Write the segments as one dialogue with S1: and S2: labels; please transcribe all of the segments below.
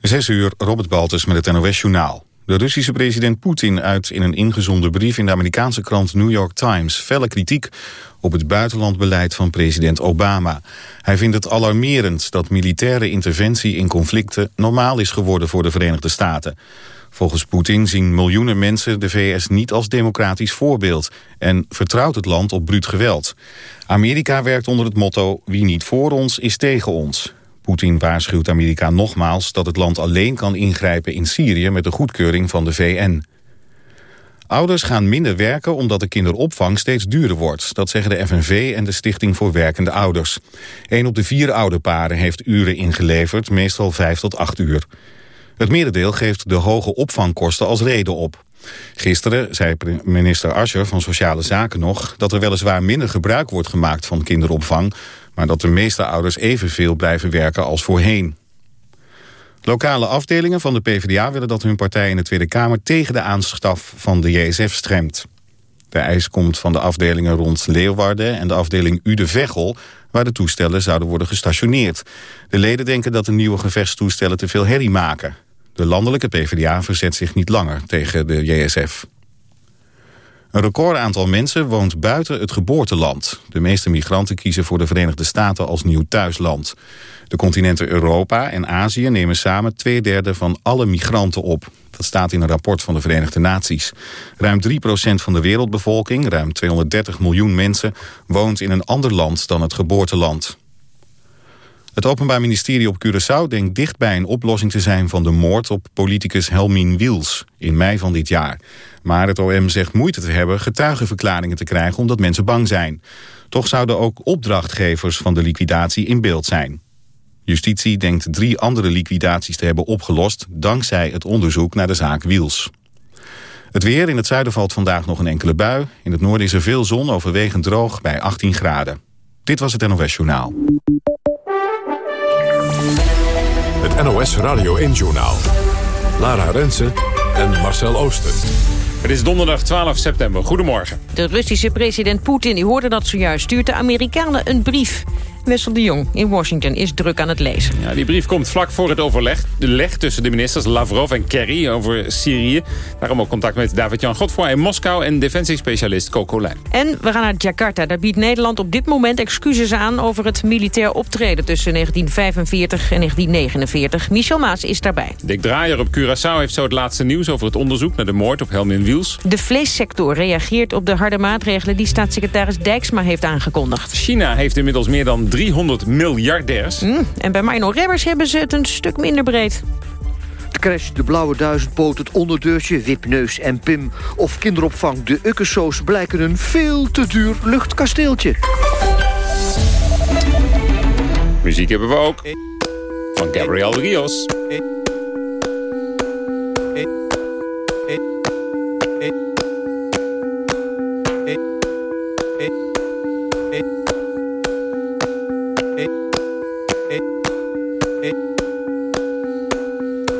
S1: Zes uur, Robert Baltus met het NOS-journaal. De Russische president Poetin uit in een ingezonden brief in de Amerikaanse krant New York Times felle kritiek op het buitenlandbeleid van president Obama. Hij vindt het alarmerend dat militaire interventie in conflicten normaal is geworden voor de Verenigde Staten. Volgens Poetin zien miljoenen mensen de VS niet als democratisch voorbeeld en vertrouwt het land op bruut geweld. Amerika werkt onder het motto wie niet voor ons is tegen ons. Poetin waarschuwt Amerika nogmaals dat het land alleen kan ingrijpen in Syrië met de goedkeuring van de VN. Ouders gaan minder werken omdat de kinderopvang steeds duurder wordt. Dat zeggen de FNV en de Stichting voor Werkende Ouders. Een op de vier ouderparen heeft uren ingeleverd, meestal vijf tot acht uur. Het merendeel geeft de hoge opvangkosten als reden op. Gisteren zei minister Ascher van Sociale Zaken nog... dat er weliswaar minder gebruik wordt gemaakt van kinderopvang... maar dat de meeste ouders evenveel blijven werken als voorheen. Lokale afdelingen van de PvdA willen dat hun partij in de Tweede Kamer... tegen de aanstaf van de JSF stremt. De eis komt van de afdelingen rond Leeuwarden en de afdeling Ude-Veghel... waar de toestellen zouden worden gestationeerd. De leden denken dat de nieuwe gevechtstoestellen te veel herrie maken. De landelijke PvdA verzet zich niet langer tegen de JSF. Een record aantal mensen woont buiten het geboorteland. De meeste migranten kiezen voor de Verenigde Staten als nieuw thuisland. De continenten Europa en Azië nemen samen twee derde van alle migranten op. Dat staat in een rapport van de Verenigde Naties. Ruim 3% van de wereldbevolking, ruim 230 miljoen mensen... woont in een ander land dan het geboorteland. Het Openbaar Ministerie op Curaçao denkt dichtbij een oplossing te zijn van de moord op politicus Helmin Wiels in mei van dit jaar. Maar het OM zegt moeite te hebben getuigenverklaringen te krijgen omdat mensen bang zijn. Toch zouden ook opdrachtgevers van de liquidatie in beeld zijn. Justitie denkt drie andere liquidaties te hebben opgelost dankzij het onderzoek naar de zaak Wiels. Het weer in het zuiden valt vandaag nog een enkele bui. In het noorden is er veel zon, overwegend droog bij 18 graden. Dit was het NOS Journaal.
S2: NOS Radio 1-journaal. Lara Rensen en Marcel Oosten.
S3: Het is donderdag 12 september. Goedemorgen.
S4: De Russische president Poetin, u hoorde dat zojuist, stuurt de Amerikanen een brief. Wessel de Jong in Washington is druk aan het lezen.
S3: Ja, die brief komt vlak voor het overleg de leg tussen de ministers Lavrov en Kerry over Syrië. Daarom ook contact met David-Jan Godfroy in Moskou en defensiespecialist Coco Lijn.
S4: En we gaan naar Jakarta. Daar biedt Nederland op dit moment excuses aan over het militair optreden tussen 1945 en 1949. Michel Maas is daarbij.
S3: Dick Draaier op Curaçao heeft zo het laatste nieuws over het onderzoek naar de moord op Helmin Wiels.
S4: De vleessector reageert op de harde maatregelen die staatssecretaris Dijksma heeft aangekondigd.
S3: China heeft inmiddels meer dan 300 miljardairs.
S4: Mm, en bij Mino Rebbers hebben ze het een stuk minder breed.
S5: De crash, de blauwe duizendpoot, het onderdeurtje, wipneus en pim... of kinderopvang, de ukkensoos blijken een veel te duur luchtkasteeltje.
S3: Muziek hebben we ook. Van Gabriel Rios.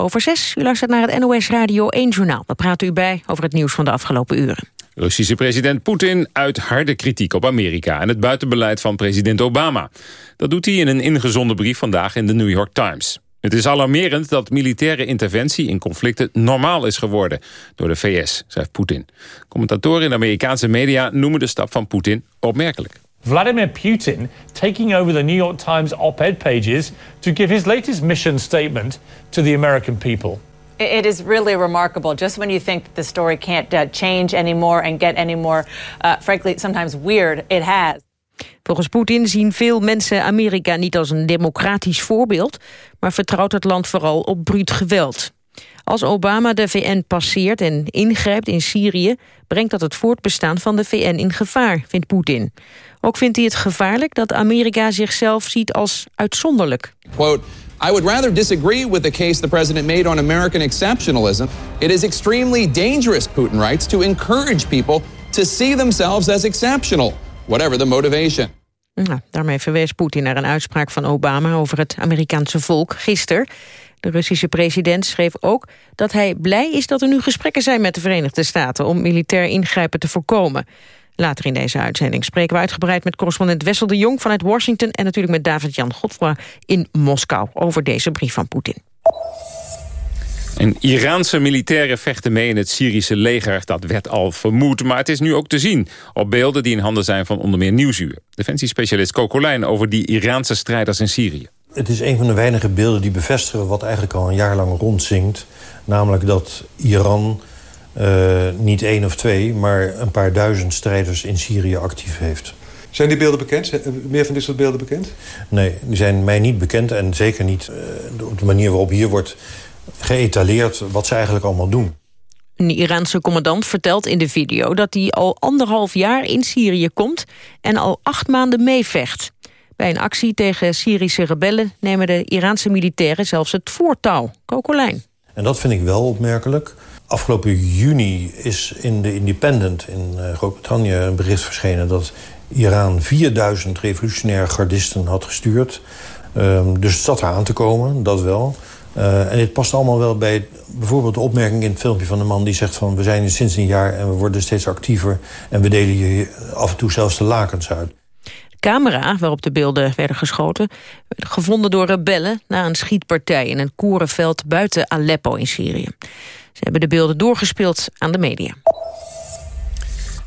S4: Over zes. U luistert naar het NOS Radio 1 Journaal. We praten u bij over het nieuws van de afgelopen uren.
S3: Russische president Poetin uit harde kritiek op Amerika... en het buitenbeleid van president Obama. Dat doet hij in een ingezonden brief vandaag in de New York Times. Het is alarmerend dat militaire interventie in conflicten normaal is geworden door de VS, schrijft Poetin. Commentatoren in de Amerikaanse media noemen de stap van Poetin opmerkelijk.
S6: Vladimir Putin taking over the New York Times op ed pages to give his latest mission statement to the American people.
S7: It is really remarkable. Just when you think the story can't uh, change anymore and get any more, uh, frankly, sometimes weird, it has.
S4: Volgens Poetin zien veel mensen Amerika niet als een democratisch voorbeeld... maar vertrouwt het land vooral op bruut geweld. Als Obama de VN passeert en ingrijpt in Syrië... brengt dat het voortbestaan van de VN in gevaar, vindt Poetin. Ook vindt hij het gevaarlijk dat Amerika zichzelf ziet als uitzonderlijk.
S8: Quote, I would rather disagree with the case the president made on American exceptionalism. It is extremely dangerous, Putin writes, to encourage people to see themselves as exceptional, whatever the motivation.
S4: Nou, daarmee verwees Poetin naar een uitspraak van Obama over het Amerikaanse volk gisteren. De Russische president schreef ook dat hij blij is dat er nu gesprekken zijn met de Verenigde Staten om militair ingrijpen te voorkomen. Later in deze uitzending spreken we uitgebreid met correspondent Wessel de Jong vanuit Washington en natuurlijk met David-Jan Godfroy in Moskou over deze brief van Poetin.
S3: En Iraanse militairen vechten mee in het Syrische leger. Dat werd al vermoed, maar het is nu ook te zien... op beelden die in handen zijn van onder meer Nieuwsuur. Defensiespecialist Kokolijn over die Iraanse strijders in Syrië.
S9: Het is een van de weinige beelden die bevestigen wat eigenlijk al een jaar lang rondzinkt. Namelijk dat Iran uh, niet één of twee, maar een paar duizend strijders in Syrië actief heeft.
S10: Zijn die beelden bekend? Zijn meer van dit soort beelden bekend?
S9: Nee, die zijn mij niet bekend en zeker niet uh, op de manier waarop hier wordt geëtaleerd wat ze eigenlijk allemaal doen.
S4: Een Iraanse commandant vertelt in de video dat hij al anderhalf jaar in Syrië komt en al acht maanden meevecht. Bij een actie tegen Syrische rebellen nemen de Iraanse militairen zelfs het voortouw. Kokolijn.
S9: En dat vind ik wel opmerkelijk. Afgelopen juni is in de Independent in Groot-Brittannië een bericht verschenen... dat Iran 4000 revolutionaire gardisten had gestuurd. Um, dus het zat eraan te komen, dat wel. Uh, en dit past allemaal wel bij bijvoorbeeld de opmerking in het filmpje van de man... die zegt van we zijn hier sinds een jaar en we worden steeds actiever... en we delen hier af en toe zelfs de lakens uit.
S4: De camera waarop de beelden werden geschoten... werd gevonden door rebellen na een schietpartij... in een korenveld buiten Aleppo in Syrië. Ze hebben de beelden doorgespeeld aan de media.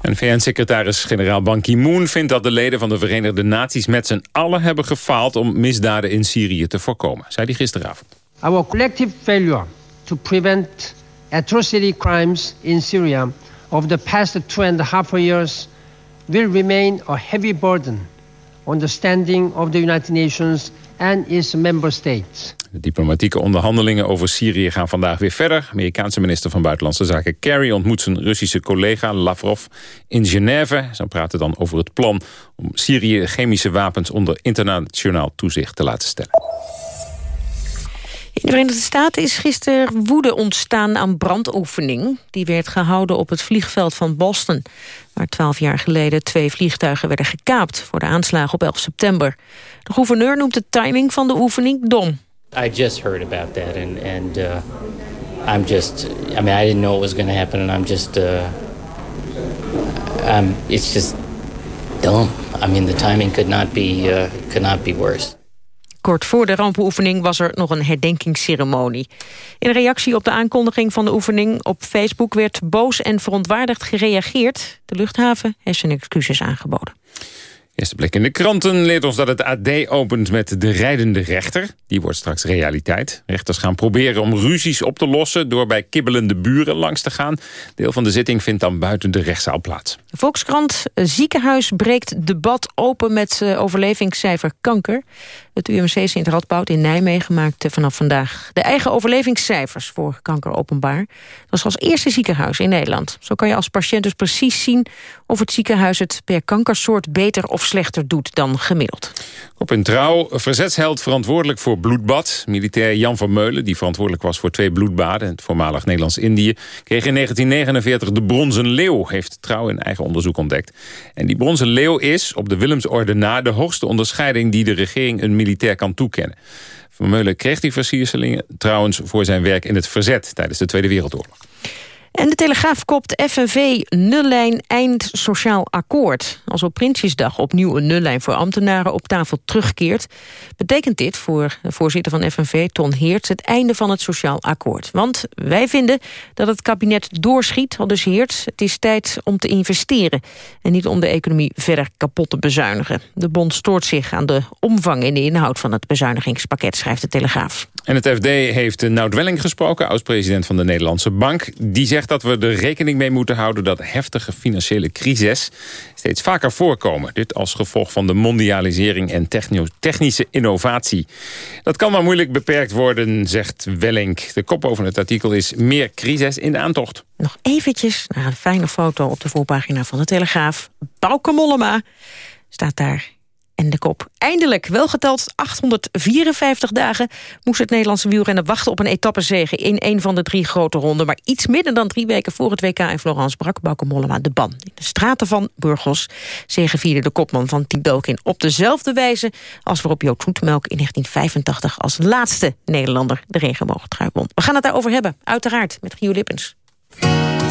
S3: En VN-secretaris-generaal Ban Ki-moon vindt dat de leden van de Verenigde Naties met z'n allen hebben gefaald om misdaden in Syrië te voorkomen, zei hij gisteravond.
S11: Our collective failure to prevent atrocity crimes in Syria over the past two and a half years will remain a heavy burden on the standing of the United Nations and its member states.
S3: De diplomatieke onderhandelingen over Syrië gaan vandaag weer verder. Amerikaanse minister van Buitenlandse Zaken Kerry ontmoet zijn Russische collega Lavrov in Genève. Ze praten dan over het plan om Syrië chemische wapens onder internationaal toezicht te laten stellen.
S4: De Verenigde Staten is gisteren woede ontstaan aan brandoefening. Die werd gehouden op het vliegveld van Boston... waar twaalf jaar geleden twee vliegtuigen werden gekaapt... voor de aanslagen op 11 september. De gouverneur noemt de timing van de oefening dom.
S12: I just heard about that and, and uh, I'm just, I mean, I didn't know it was going to happen, and I'm just, uh, I'm, it's just dumb. I mean, the timing could not be, uh, could not be worse.
S4: Kort voor de rampenoefening was er nog een herdenkingsceremonie. In reactie op de aankondiging van de oefening op Facebook... werd boos en verontwaardigd gereageerd. De luchthaven heeft zijn excuses aangeboden.
S3: Eerste plek in de kranten leert ons dat het AD opent met de rijdende rechter. Die wordt straks realiteit. Rechters gaan proberen om ruzies op te lossen... door bij kibbelende buren langs te gaan. Deel van de zitting vindt dan buiten de rechtszaal plaats.
S4: Volkskrant, ziekenhuis breekt debat open met uh, overlevingscijfer kanker. Het UMC Sint Radboud in Nijmegen maakt vanaf vandaag... de eigen overlevingscijfers voor kanker openbaar. Dat is als eerste ziekenhuis in Nederland. Zo kan je als patiënt dus precies zien... of het ziekenhuis het per kankersoort beter of slechter doet dan gemiddeld.
S3: Op een trouw, verzetsheld verantwoordelijk voor bloedbad. Militair Jan van Meulen, die verantwoordelijk was voor twee bloedbaden... het voormalig Nederlands-Indië, kreeg in 1949 de Bronzen Leeuw... heeft trouw in eigen onderzoek ontdekt. En die Bronzen Leeuw is, op de Willemsorde na... de hoogste onderscheiding die de regering een militair kan toekennen. Van Meulen kreeg die versierselingen trouwens voor zijn werk in het verzet... tijdens de Tweede Wereldoorlog.
S4: En de Telegraaf kopt FNV nullijn eind sociaal akkoord. Als op Prinsjesdag opnieuw een nullijn voor ambtenaren op tafel terugkeert... betekent dit voor de voorzitter van FNV, Ton Heerts... het einde van het sociaal akkoord. Want wij vinden dat het kabinet doorschiet, al dus Heerts. Het is tijd om te investeren en niet om de economie verder kapot te bezuinigen. De bond stoort zich aan de omvang en de inhoud van het bezuinigingspakket... schrijft de Telegraaf.
S3: En het FD heeft Nout Welling gesproken, oud-president van de Nederlandse Bank. Die zegt dat we er rekening mee moeten houden dat heftige financiële crises steeds vaker voorkomen. Dit als gevolg van de mondialisering en technische innovatie. Dat kan maar moeilijk beperkt worden, zegt Welling. De kop boven het artikel is meer crisis in de aantocht.
S4: Nog eventjes naar een fijne foto op de voorpagina van de Telegraaf. Bauke Mollema staat daar en de kop. Eindelijk, welgeteld 854 dagen... moest het Nederlandse wielrennen wachten op een etappezege... in een van de drie grote ronden. Maar iets minder dan drie weken voor het WK in Florence... brak Bauke Mollema de ban. In de straten van Burgos zegevierde de kopman van Team Belkin... op dezelfde wijze als waarop Joop Zoetemelk in 1985... als laatste Nederlander de regenboogtrui won. We gaan het daarover hebben, uiteraard, met Gio Lippens.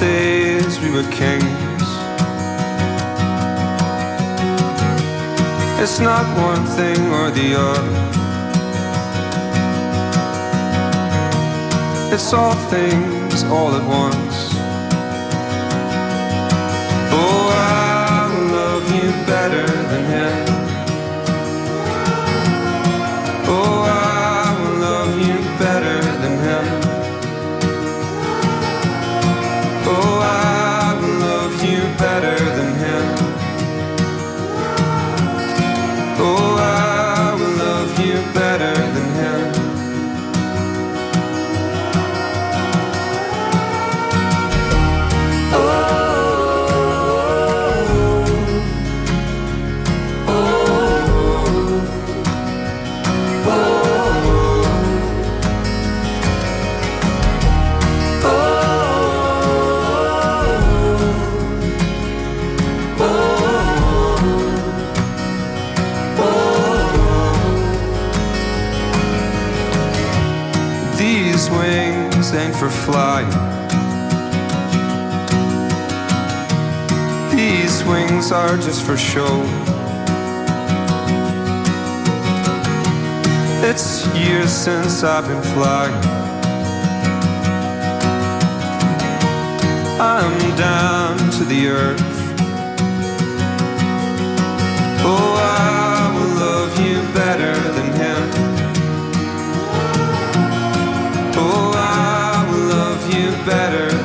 S13: days we were kings. It's not one thing or the other. It's all things all at once. Oh, I love you better than him flying. These wings are just for show. It's years since I've been flying. I'm down to the earth. Oh, I will love you better than better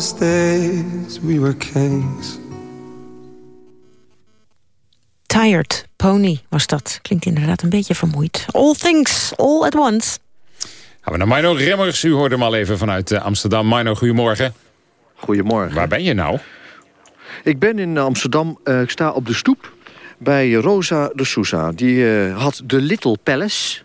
S13: those days we were kings.
S4: Tired Pony was dat. Klinkt inderdaad een beetje vermoeid. All things, all at once.
S3: Gaan we naar Mino Remmers. U hoorde hem al even vanuit eh, Amsterdam. Mino, goedemorgen.
S5: Goedemorgen.
S3: Waar ben je nou?
S5: Ik ben in Amsterdam. Uh, ik sta op de stoep bij Rosa de Sousa. Die uh, had de Little Palace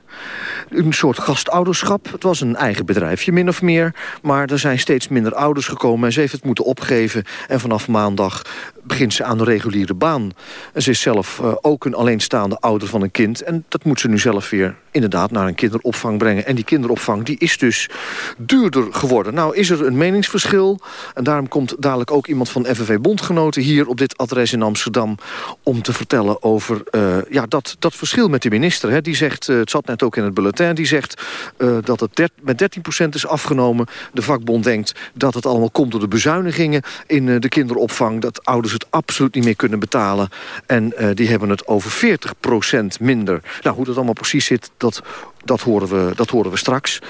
S5: een soort gastouderschap. Het was een eigen bedrijfje, min of meer. Maar er zijn steeds minder ouders gekomen en ze heeft het moeten opgeven. En vanaf maandag begint ze aan de reguliere baan. En ze is zelf uh, ook een alleenstaande ouder van een kind. En dat moet ze nu zelf weer inderdaad naar een kinderopvang brengen. En die kinderopvang die is dus duurder geworden. Nou is er een meningsverschil. En daarom komt dadelijk ook iemand van FNV Bondgenoten... hier op dit adres in Amsterdam... om te vertellen over uh, ja, dat, dat verschil met de minister. Hè. Die zegt, uh, het zat net ook in het bulletin... die zegt dat het met 13% is afgenomen. De vakbond denkt dat het allemaal komt door de bezuinigingen... in de kinderopvang, dat ouders het absoluut niet meer kunnen betalen. En die hebben het over 40% minder. Nou, hoe dat allemaal precies zit dat, dat, horen, we, dat horen we straks.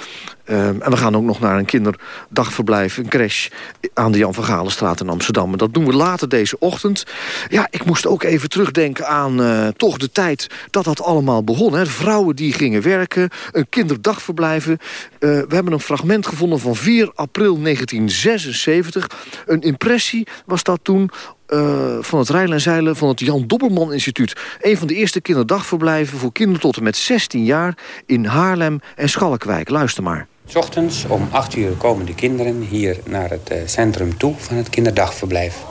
S5: Um, en we gaan ook nog naar een kinderdagverblijf, een crash... aan de Jan van Galenstraat in Amsterdam. En dat doen we later deze ochtend. Ja, ik moest ook even terugdenken aan uh, toch de tijd dat dat allemaal begon. Hè. Vrouwen die gingen werken, een kinderdagverblijven. Uh, we hebben een fragment gevonden van 4 april 1976. Een impressie was dat toen uh, van het rijlen en zeilen van het Jan Dobberman Instituut. Een van de eerste kinderdagverblijven voor kinderen tot en met 16 jaar... in Haarlem en Schalkwijk. Luister maar.
S14: Ochtends om 8 uur komen de kinderen hier naar het uh, centrum toe van het kinderdagverblijf.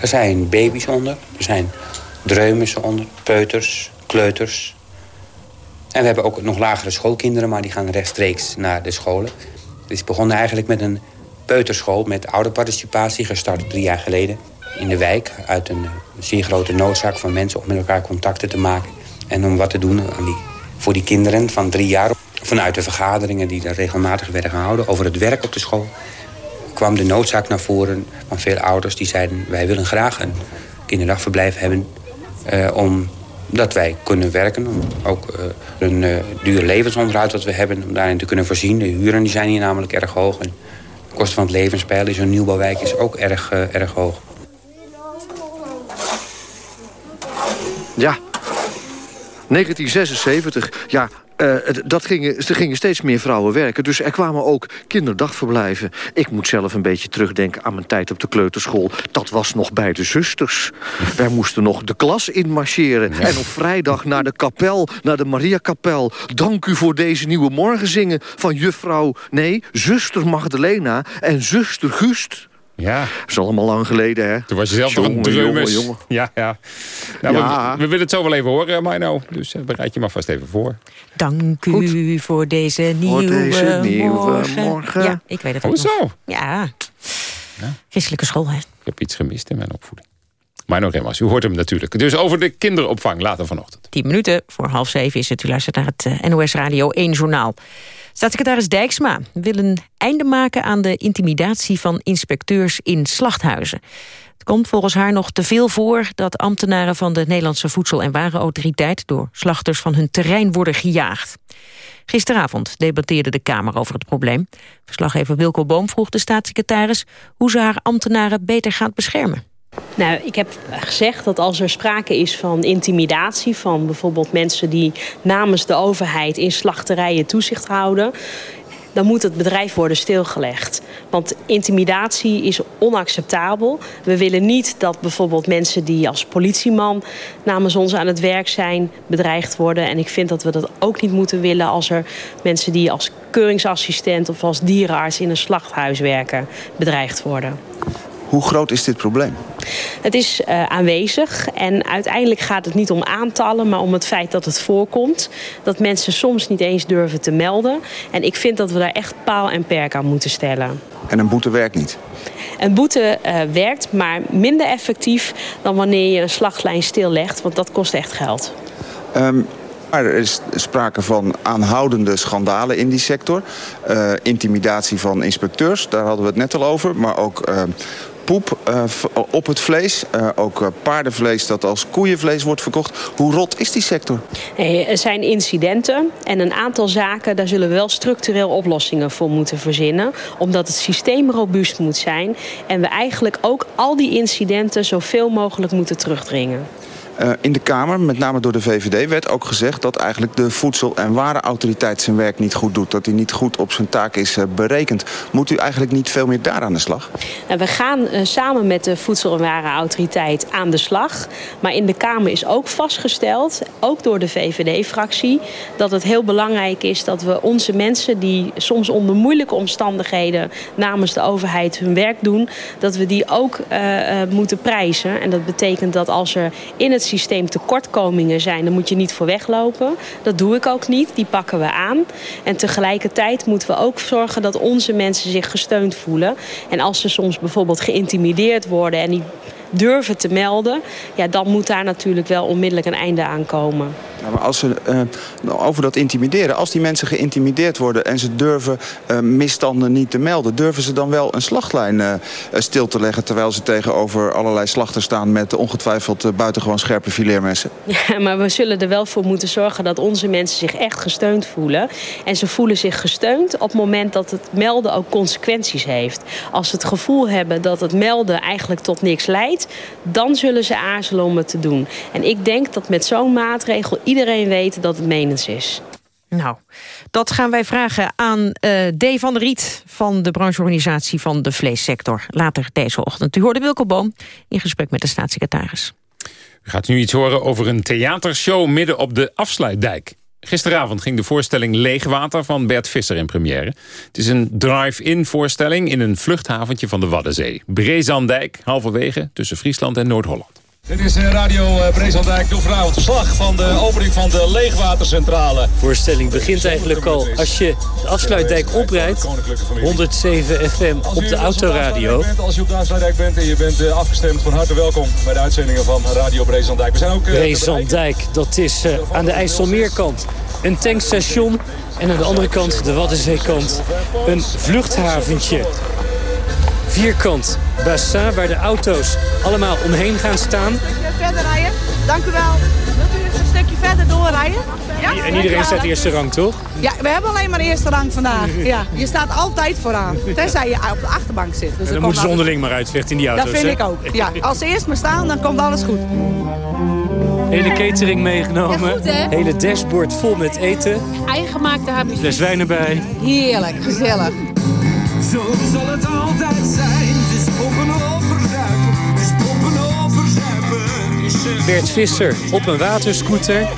S14: Er zijn baby's onder, er zijn dreumes onder, peuters, kleuters. En we hebben ook nog lagere schoolkinderen, maar die gaan rechtstreeks naar de scholen. Het is begonnen eigenlijk met een peuterschool met ouderparticipatie, gestart drie jaar geleden in de wijk... uit een zeer grote noodzaak van mensen om met elkaar contacten te maken... en om wat te doen voor die kinderen van drie jaar. Vanuit de vergaderingen die er regelmatig werden gehouden over het werk op de school... kwam de noodzaak naar voren van veel ouders die zeiden... wij willen graag een kinderdagverblijf hebben... Uh, omdat wij kunnen werken, om ook uh, een uh, duur levensonderhoud dat we hebben... om daarin te kunnen voorzien. De huren die zijn hier namelijk erg hoog... en de kosten van het levenspeil in zo'n nieuwbouwwijk is ook erg, erg hoog.
S5: Ja, 1976. Ja, uh, dat gingen, er gingen steeds meer vrouwen werken. Dus er kwamen ook kinderdagverblijven. Ik moet zelf een beetje terugdenken aan mijn tijd op de kleuterschool. Dat was nog bij de zusters. Wij moesten nog de klas inmarcheren. Ja. En op vrijdag naar de kapel, naar de Mariakapel. Dank u voor deze nieuwe morgenzingen van juffrouw... nee, zuster Magdalena en zuster Gust.
S3: Ja.
S5: Dat is allemaal lang geleden, hè?
S3: Toen was je zelf nog een drummes. Ja, ja. Nou, ja. We, we, willen het zo wel even horen, Marno. Dus uh, bereid je maar vast even voor.
S4: Dank Goed. u voor deze nieuwe,
S5: voor deze nieuwe morgen. morgen.
S4: Ja, ik weet het ook
S3: oh, zo.
S4: Ja. ja. Christelijke school, hè?
S3: Ik heb iets gemist in mijn opvoeding. Marno Remmers, u hoort hem natuurlijk. Dus over de kinderopvang later vanochtend.
S4: Tien minuten voor half zeven is het. U luistert naar het uh, NOS Radio 1 Journaal. Staatssecretaris Dijksma wil een einde maken aan de intimidatie van inspecteurs in slachthuizen. Het komt volgens haar nog te veel voor dat ambtenaren van de Nederlandse Voedsel- en Warenautoriteit door slachters van hun terrein worden gejaagd. Gisteravond debatteerde de Kamer over het probleem. Verslaggever Wilco Boom vroeg de staatssecretaris hoe ze haar ambtenaren beter gaat beschermen.
S15: Nou, ik heb gezegd dat als er sprake is van intimidatie... van bijvoorbeeld mensen die namens de overheid in slachterijen toezicht houden dan moet het bedrijf worden stilgelegd. Want intimidatie is onacceptabel. We willen niet dat bijvoorbeeld mensen die als politieman namens ons aan het werk zijn bedreigd worden. En ik vind dat we dat ook niet moeten willen als er mensen die als keuringsassistent of als dierenarts in een slachthuis werken bedreigd worden.
S16: Hoe groot is dit probleem?
S15: Het is uh, aanwezig en uiteindelijk gaat het niet om aantallen... maar om het feit dat het voorkomt. Dat mensen soms niet eens durven te melden. En ik vind dat we daar echt paal en perk aan moeten stellen.
S16: En een boete werkt niet?
S15: Een boete uh, werkt, maar minder effectief dan wanneer je een slachtlijn stillegt. Want dat kost echt geld.
S16: Um, maar er is sprake van aanhoudende schandalen in die sector. Uh, intimidatie van inspecteurs, daar hadden we het net al over. Maar ook uh, poep uh, op het vlees. Uh, ook paardenvlees dat als koeienvlees wordt verkocht. Hoe rot is die sector?
S15: Nee, er zijn incidenten en een aantal zaken... daar zullen we wel structureel oplossingen voor moeten verzinnen. Omdat het systeem robuust moet zijn. En we eigenlijk ook al die incidenten zoveel mogelijk moeten terugdringen.
S16: Uh, in de Kamer, met name door de VVD, werd ook gezegd... dat eigenlijk de Voedsel- en Warenautoriteit zijn werk niet goed doet. Dat hij niet goed op zijn taak is uh, berekend. Moet u eigenlijk niet veel meer daar aan de slag?
S15: Nou, we gaan uh, samen met de Voedsel- en Warenautoriteit aan de slag. Maar in de Kamer is ook vastgesteld, ook door de VVD-fractie... dat het heel belangrijk is dat we onze mensen... die soms onder moeilijke omstandigheden namens de overheid hun werk doen... dat we die ook moeten prijzen. En dat betekent dat als er in het systeem tekortkomingen zijn, dan moet je niet voor weglopen. Dat doe ik ook niet, die pakken we aan. En tegelijkertijd moeten we ook zorgen dat onze mensen zich gesteund voelen. En als ze soms bijvoorbeeld geïntimideerd worden en niet durven te melden... Ja, dan moet daar natuurlijk wel onmiddellijk een einde aan komen.
S16: Ja, maar als ze, uh, over dat intimideren, als die mensen geïntimideerd worden... en ze durven uh, misstanden niet te melden... durven ze dan wel een slachtlijn uh, stil te leggen... terwijl ze tegenover allerlei slachters staan... met ongetwijfeld buitengewoon scherpe fileermessen?
S15: Ja, maar we zullen er wel voor moeten zorgen dat onze mensen zich echt gesteund voelen. En ze voelen zich gesteund op het moment dat het melden ook consequenties heeft. Als ze het gevoel hebben dat het melden eigenlijk tot niks leidt... dan zullen ze aarzelen om het te doen. En ik denk dat met zo'n maatregel iedereen weet dat het menens is.
S4: Nou, dat gaan wij vragen aan uh, D. van der Riet... van de brancheorganisatie van de vleessector. Later deze ochtend. U hoorde Wilco Boom in gesprek met de staatssecretaris.
S3: U gaat nu iets horen over een theatershow midden op de afsluitdijk. Gisteravond ging de voorstelling Leegwater van Bert Visser in première. Het is een drive-in voorstelling in een vluchthaventje van de Waddenzee. Brezandijk, halverwege tussen Friesland en Noord-Holland.
S17: Dit is Radio Brezandijk. Doe vanavond verslag van de opening van de leegwatercentrale.
S18: De voorstelling begint eigenlijk al als je de afsluitdijk oprijdt. 107 FM op de autoradio.
S17: Als je op de afsluitdijk bent en je bent afgestemd, van harte welkom bij de uitzendingen van Radio Brezandijk. We zijn ook...
S18: Brezandijk, dat is aan de IJsselmeerkant. Een tankstation en aan de andere kant, de Waddenzeekant, een vluchthaventje vierkant bassin waar de auto's allemaal omheen gaan staan.
S19: Verder rijden, dank u wel. Wilt u eens een stukje verder doorrijden?
S18: Ja? En iedereen staat eerste rang, toch?
S19: Ja, we hebben alleen maar eerste rang vandaag. Ja, je staat altijd vooraan, tenzij je op de achterbank zit.
S18: Dus dan moeten ze onderling maar uitvechten in die auto's.
S19: Dat vind ik ook. Ja, als ze eerst maar staan, dan komt alles goed.
S18: Hele catering meegenomen.
S19: Ja, goed, hè?
S18: Hele dashboard vol met eten.
S19: Eingemaakte hapjes.
S18: Fles wijn erbij.
S19: Heerlijk, gezellig.
S13: Zo zal het altijd zijn. Het is poppen overduiken. Het is poppen overzuipen.
S18: Bert Visser op een waterscooter.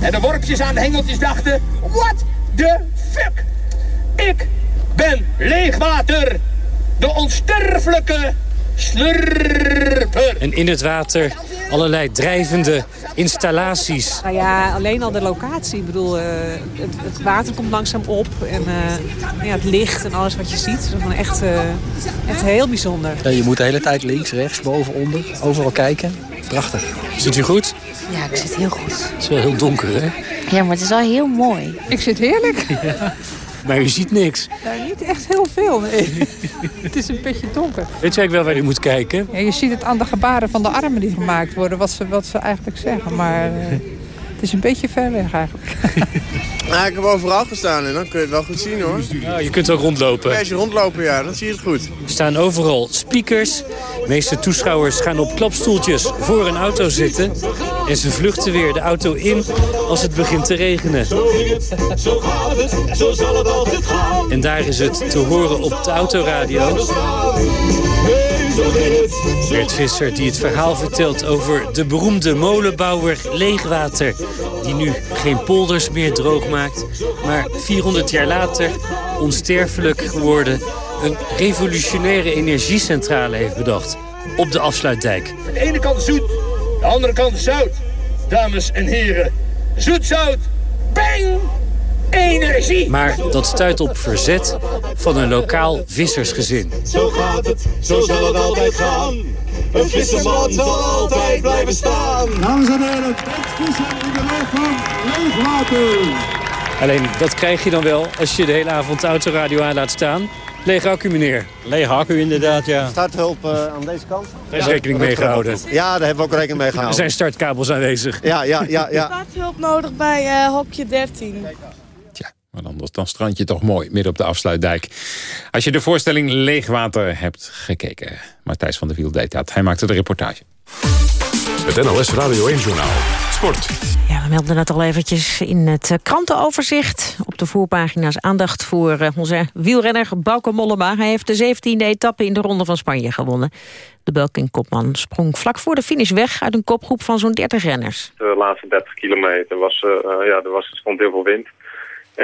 S20: En de worpjes aan de hengeltjes dachten... What the fuck? Ik ben leegwater. De onsterfelijke slurper.
S18: En in het water allerlei drijvende installaties.
S21: Nou ja, alleen al de locatie. Ik bedoel, uh, het, het, water komt langzaam op. En uh, ja, het licht en alles wat je ziet. Dat is gewoon echt, uh, echt heel bijzonder.
S22: Ja, je moet de hele tijd links, rechts, boven, onder. Overal kijken. Prachtig.
S18: Zit u goed?
S21: Ja, ik zit heel goed.
S18: Het is wel heel donker, hè?
S21: Ja, maar het is wel heel mooi. Ik zit heerlijk.
S18: Ja. Maar u ziet niks.
S21: Nou, niet echt heel veel, nee. het is een beetje donker.
S18: Weet je wel waar u moet kijken?
S21: Ja, je ziet het aan de gebaren van de armen die gemaakt worden, wat ze, wat ze eigenlijk zeggen. Maar uh, het is een beetje ver weg eigenlijk.
S23: Nou, ik heb overal gestaan en dan kun je het wel goed zien hoor.
S18: Ja, je kunt ook rondlopen.
S23: Ja, als je rondlopen, ja, dan zie je het goed.
S18: Er staan overal speakers. De meeste toeschouwers gaan op klapstoeltjes voor een auto zitten. En ze vluchten weer de auto in als het begint te regenen.
S13: Zo ging het, zo gaat het, zo zal het altijd gaan.
S18: En daar is het te horen op de autoradio. Bert Visser die het verhaal vertelt over de beroemde molenbouwer Leegwater... die nu geen polders meer droog maakt, maar 400 jaar later onsterfelijk geworden... een revolutionaire energiecentrale heeft bedacht op de afsluitdijk.
S20: Aan de ene kant zoet, de andere kant zout. Dames en heren, zoet zout, bang! Energie!
S18: Maar dat stuit op verzet van een lokaal vissersgezin.
S13: Zo gaat het, zo zal het altijd gaan. Een visserman zal altijd blijven staan.
S24: Dames en heren, Bert Visser in de rug van Leegwater.
S18: Alleen dat krijg je dan wel als je de hele avond de autoradio aan laat staan. Lege accu, meneer.
S25: Lege accu, inderdaad, ja.
S26: Starthulp uh, aan deze kant.
S18: Er is rekening mee gehouden.
S26: Ja, daar hebben we ook rekening mee gehouden.
S18: Er zijn startkabels aanwezig.
S26: Ja, ja, ja. ja.
S21: Starthulp nodig bij uh, hokje 13.
S3: Maar anders dan strand je toch mooi midden op de afsluitdijk. Als je de voorstelling Leegwater hebt gekeken. Matthijs van der Wiel deed dat. Hij maakte de reportage.
S10: Het NLS Radio 1 Journaal. Sport.
S4: Ja, we melden het al eventjes in het krantenoverzicht. Op de voorpagina's aandacht voor onze wielrenner Bauke Mollema. Hij heeft de 17e etappe in de Ronde van Spanje gewonnen. De Belkin-kopman sprong vlak voor de finish weg uit een kopgroep van zo'n 30 renners.
S27: De laatste 30 kilometer was, uh, ja, er was, er stond heel veel wind.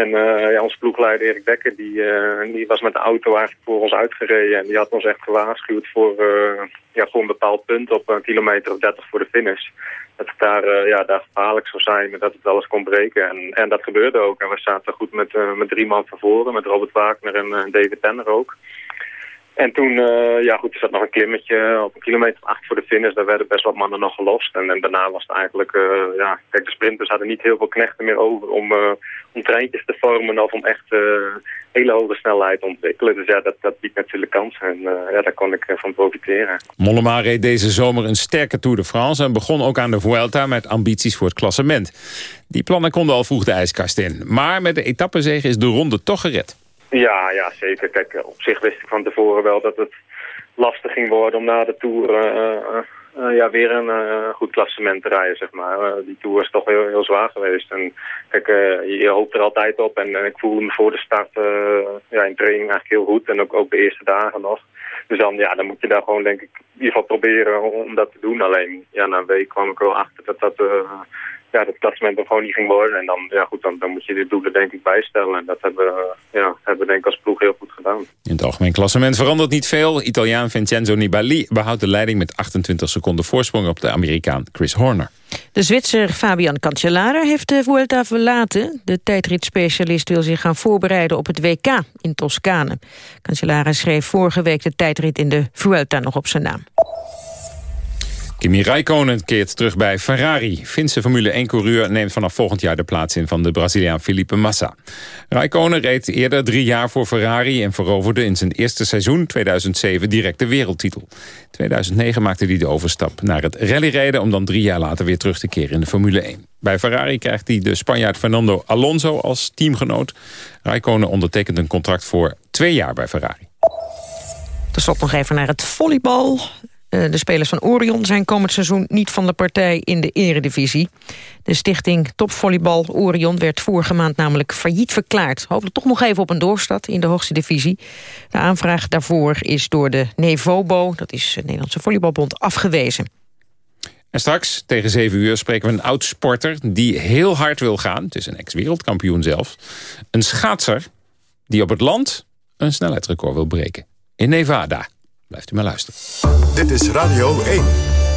S27: En uh, ja, onze ploegleider Erik Dekker die, uh, die was met de auto eigenlijk voor ons uitgereden. En die had ons echt gewaarschuwd voor, uh, ja, voor een bepaald punt op een kilometer of 30 voor de finish. Dat het daar, ja, daar gevaarlijk zou zijn en dat het alles kon breken. En, en dat gebeurde ook. En we zaten goed met, met drie man van voren, met Robert Wagner en David Tenner ook. En toen, uh, ja goed, er zat nog een klimmetje op een kilometer of acht voor de finish. Daar werden best wat mannen nog gelost. En, daarna was het eigenlijk, uh, ja, kijk, de sprinters hadden niet heel veel knechten meer over om, uh, om treintjes te vormen of om echt hele hoge snelheid te ontwikkelen. Dus ja, dat, dat biedt natuurlijk kansen en ja, daar kon ik van profiteren.
S3: Mollema reed deze zomer een sterke Tour de France en begon ook aan de Vuelta met ambities voor het klassement. Die plannen konden al vroeg de ijskast in. Maar met de etappezege is de ronde toch gered.
S27: Ja, ja, zeker. Kijk, op zich wist ik van tevoren wel dat het lastig ging worden om na de Tour uh, uh, ja, weer een uh, goed klassement te rijden, zeg maar. die Tour is toch heel, heel zwaar geweest. En kijk, je, hoopt er altijd op. En, ik voelde me voor de start ja, in training eigenlijk heel goed. En ook, ook de eerste dagen nog. Dus dan, ja, dan moet je daar gewoon, denk ik, in ieder geval proberen om, om dat te doen. Alleen, ja, na een week kwam ik wel achter dat dat ja, dat klassement er gewoon niet ging worden. En dan, ja, goed, dan, dan moet je de doelen denk ik bijstellen. En dat hebben, we, ja, hebben we denk ik als ploeg heel goed gedaan.
S3: In het algemeen klassement verandert niet veel. Italiaan Vincenzo Nibali behoudt de leiding met 28 seconden voorsprong op de Amerikaan Chris Horner.
S4: De Zwitser Fabian Cancellara heeft de Vuelta verlaten. De tijdritspecialist wil zich gaan voorbereiden op het WK in Toscane. Cancellara schreef vorige week de tijdrit in de Vuelta nog op zijn naam.
S3: Kimi Räikkönen keert terug bij Ferrari. Finse Formule 1-coureur neemt vanaf volgend jaar de plaats in van de Braziliaan Felipe Massa. Räikkönen reed eerder drie jaar voor Ferrari en veroverde in zijn eerste seizoen 2007 direct de wereldtitel. 2009 maakte hij de overstap naar het rallyrijden om dan drie jaar later weer terug te keren in de Formule 1. Bij Ferrari krijgt hij de Spanjaard Fernando Alonso als teamgenoot. Räikkönen ondertekent een contract voor twee jaar bij Ferrari.
S4: Tot slot nog even naar het volleybal. De spelers van Orion zijn komend seizoen niet van de partij in de eredivisie. De stichting Topvolleybal Orion werd vorige maand namelijk failliet verklaard. Hopelijk toch nog even op een doorstad in de hoogste divisie. De aanvraag daarvoor is door de Nevobo, dat is de Nederlandse Volleybalbond, afgewezen.
S3: En straks, tegen zeven uur, spreken we een oud-sporter die heel hard wil gaan. Het is een ex-wereldkampioen zelf. Een schaatser die op het land een snelheidsrecord wil breken. In Nevada. Blijft u maar luisteren.
S10: Dit is Radio 1.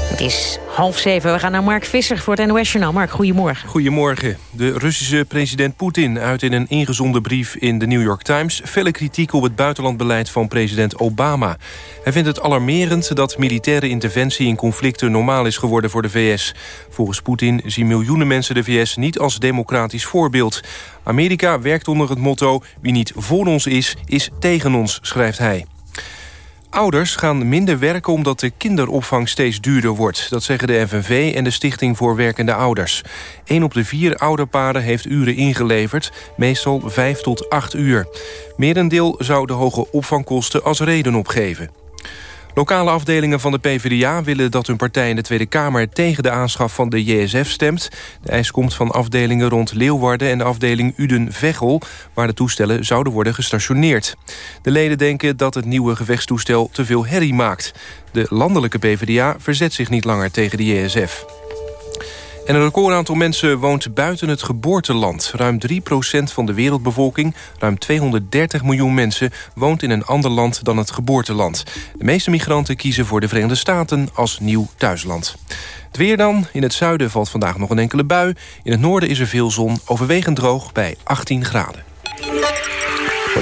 S4: Het is half zeven. We gaan naar Mark Visser voor het NOS-journaal. Mark, goedemorgen.
S28: Goedemorgen. De Russische president Poetin uit in een ingezonden brief in de New York Times... felle kritiek op het buitenlandbeleid van president Obama. Hij vindt het alarmerend dat militaire interventie in conflicten normaal is geworden voor de VS. Volgens Poetin zien miljoenen mensen de VS niet als democratisch voorbeeld. Amerika werkt onder het motto... wie niet voor ons is, is tegen ons, schrijft hij. Ouders gaan minder werken omdat de kinderopvang steeds duurder wordt. Dat zeggen de FNV en de Stichting voor Werkende Ouders. Een op de vier ouderparen heeft uren ingeleverd, meestal vijf tot acht uur. Merendeel zou de hoge opvangkosten als reden opgeven. Lokale afdelingen van de PvdA willen dat hun partij in de Tweede Kamer tegen de aanschaf van de JSF stemt. De eis komt van afdelingen rond Leeuwarden en de afdeling Uden-Veghel... waar de toestellen zouden worden gestationeerd. De leden denken dat het nieuwe gevechtstoestel te veel herrie maakt. De landelijke PvdA verzet zich niet langer tegen de JSF. En een recordaantal mensen woont buiten het geboorteland. Ruim 3% van de wereldbevolking, ruim 230 miljoen mensen... woont in een ander land dan het geboorteland. De meeste migranten kiezen voor de Verenigde Staten als nieuw thuisland. Het weer dan. In het zuiden valt vandaag nog een enkele bui. In het noorden is er veel zon, overwegend droog bij 18 graden.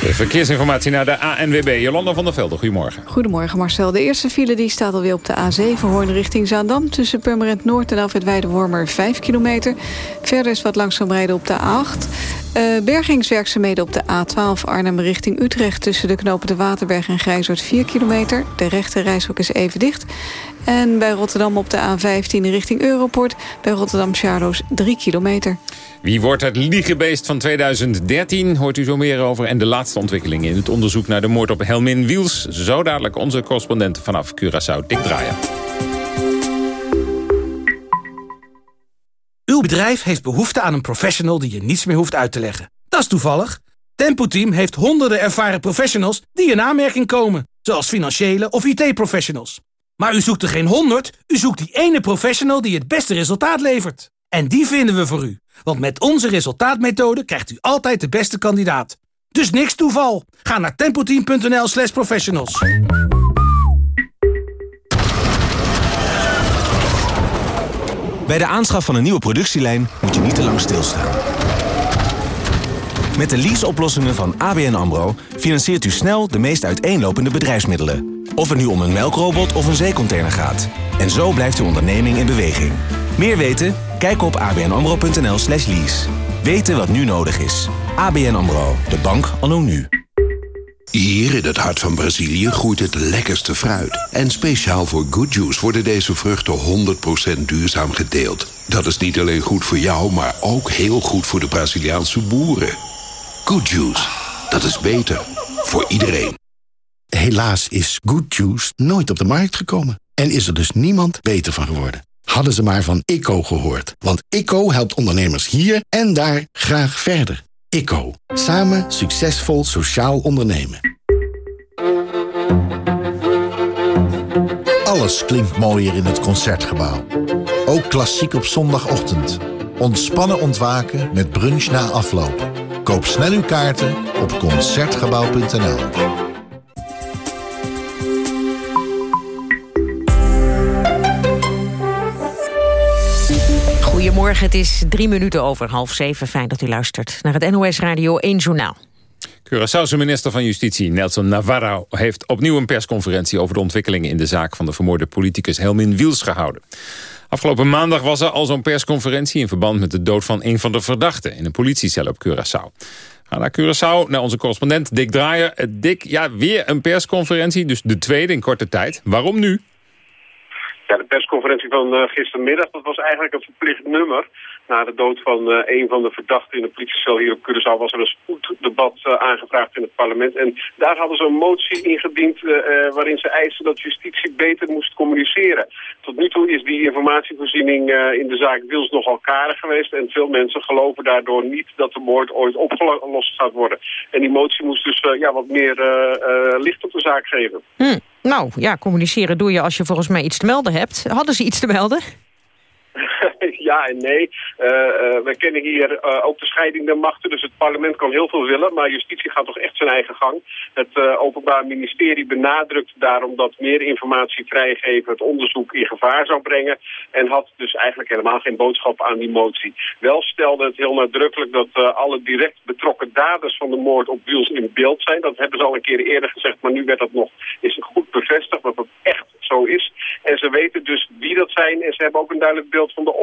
S3: De verkeersinformatie naar de ANWB. Jolanda van der Velde, goedemorgen.
S29: Goedemorgen Marcel. De eerste file die staat alweer op de A7 Hoorn richting Zaandam... tussen Purmerend Noord en Alfred Weidewormer 5 kilometer. Verder is wat langzaam rijden op de A8. Uh, bergingswerkzaamheden op de A12 Arnhem richting Utrecht... tussen de knopen de Waterberg en Grijzoord 4 kilometer. De rechte reishok is even dicht. En bij Rotterdam op de A15 richting Europort... bij Rotterdam Charloes 3 kilometer.
S3: Wie wordt het liegebeest van 2013? Hoort u zo meer over. En de laatste ontwikkelingen in het onderzoek naar de moord op Helmin Wiels. Zo dadelijk onze correspondent vanaf Curaçao, Dick Draaier.
S30: Uw bedrijf heeft behoefte aan een professional die je niets meer hoeft uit te leggen. Dat is toevallig. Tempo Team heeft honderden ervaren professionals die in aanmerking komen. Zoals financiële of IT-professionals. Maar u zoekt er geen honderd, u zoekt die ene professional die het beste resultaat levert. En die vinden we voor u. Want met onze resultaatmethode krijgt u altijd de beste kandidaat. Dus niks toeval. Ga naar tempoteam.nl slash professionals.
S27: Bij de aanschaf van een nieuwe productielijn moet je niet te lang stilstaan. Met de leaseoplossingen van ABN AMRO financiert u snel de meest uiteenlopende bedrijfsmiddelen. Of het nu om een melkrobot of een zeecontainer gaat. En zo blijft uw onderneming in beweging. Meer weten? Kijk op abnamro.nl slash lease. Weten wat nu nodig is. ABN AMRO, de bank anno nu.
S31: Hier in het hart van Brazilië groeit het lekkerste fruit. En speciaal voor Good Juice worden deze vruchten 100% duurzaam geteeld. Dat is niet alleen goed voor jou, maar ook heel goed voor de Braziliaanse boeren. Good Juice, dat is beter voor iedereen.
S32: Helaas is Good Juice nooit op de markt gekomen. En is er dus niemand beter van geworden. Hadden ze maar van ICO gehoord. Want ICO helpt ondernemers hier en daar graag verder. ICO. Samen succesvol sociaal ondernemen.
S33: Alles klinkt mooier in het Concertgebouw. Ook klassiek op zondagochtend. Ontspannen ontwaken met brunch na afloop. Koop snel uw kaarten op Concertgebouw.nl.
S4: Het is drie minuten over half zeven. Fijn dat u luistert naar het NOS Radio 1 Journaal.
S3: Curaçaose minister van Justitie Nelson Navarro heeft opnieuw een persconferentie over de ontwikkelingen in de zaak van de vermoorde politicus Helmin Wiels gehouden. Afgelopen maandag was er al zo'n persconferentie in verband met de dood van een van de verdachten in een politiecel op Curaçao. Ga naar Curaçao, naar onze correspondent Dick Draaier. Eh, Dick, ja, weer een persconferentie, dus de tweede in korte tijd. Waarom nu?
S34: Ja, de persconferentie van uh, gistermiddag, dat was eigenlijk een verplicht nummer. Na de dood van uh, een van de verdachten in de politiecel hier op Curaçao was er een spoeddebat uh, aangevraagd in het parlement. En daar hadden ze een motie ingediend waarin ze eisen dat justitie beter moest communiceren. Tot nu toe is die informatievoorziening in de zaak Wils nogal karig geweest. En veel mensen geloven daardoor niet dat de moord ooit opgelost gaat worden. En die motie moest dus ja, wat meer licht op de zaak geven.
S4: Hm. Nou, ja, communiceren doe je als je volgens mij iets te melden hebt. Hadden ze iets te melden?
S34: ja en nee. Uh, uh, we kennen hier uh, ook de scheiding der machten, dus het parlement kan heel veel willen, maar justitie gaat toch echt zijn eigen gang. Het Openbaar Ministerie benadrukt daarom dat meer informatie vrijgeven het onderzoek in gevaar zou brengen en had dus eigenlijk helemaal geen boodschap aan die motie. Wel stelde het heel nadrukkelijk dat alle direct betrokken daders van de moord op Wiels in beeld zijn. Dat hebben ze al een keer eerder gezegd, maar nu werd dat nog is goed bevestigd dat het echt zo is. En ze weten dus wie dat zijn en ze hebben ook een duidelijk beeld van de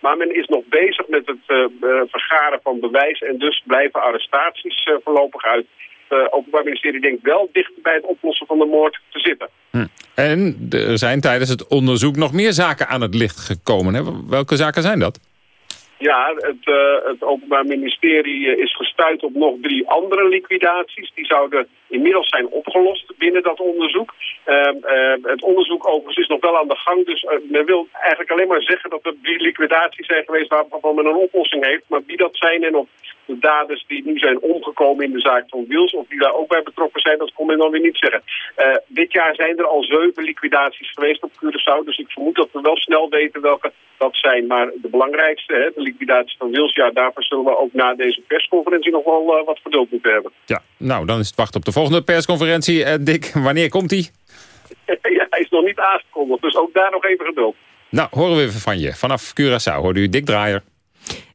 S34: Maar men is nog bezig met het uh, vergaren van bewijs en dus blijven arrestaties uh, voorlopig uit. Het Openbaar Ministerie denkt wel dicht bij het oplossen van de moord te zitten.
S3: Hm. En er zijn tijdens het onderzoek nog meer zaken aan het licht gekomen. Hè? Welke zaken zijn dat?
S34: Ja, het, uh, het Openbaar Ministerie is gestuurd op nog drie andere liquidaties. Die zouden inmiddels zijn opgelost binnen dat onderzoek. Uh, uh, het onderzoek overigens is nog wel aan de gang. Dus men wil eigenlijk alleen maar zeggen dat er liquidaties zijn geweest waarvan men een oplossing heeft. Maar wie dat zijn en of de daders die nu zijn omgekomen in de zaak van Wils... of die daar ook bij betrokken zijn, dat kon men dan weer niet zeggen. Uh, dit jaar zijn er al zeven liquidaties geweest op Curaçao... dus ik vermoed dat we wel snel weten welke dat zijn. Maar de belangrijkste, hè, de liquidatie van Wils... ja, daarvoor zullen we ook na deze persconferentie nog wel uh, wat geduld moeten hebben.
S3: Ja, nou, dan is het wachten op de volgende persconferentie. Uh, Dick, wanneer komt die?
S34: ja, hij is nog niet aangekondigd, dus ook daar nog even geduld.
S3: Nou, horen we even van je. Vanaf Curaçao hoorde u Dick Draaier.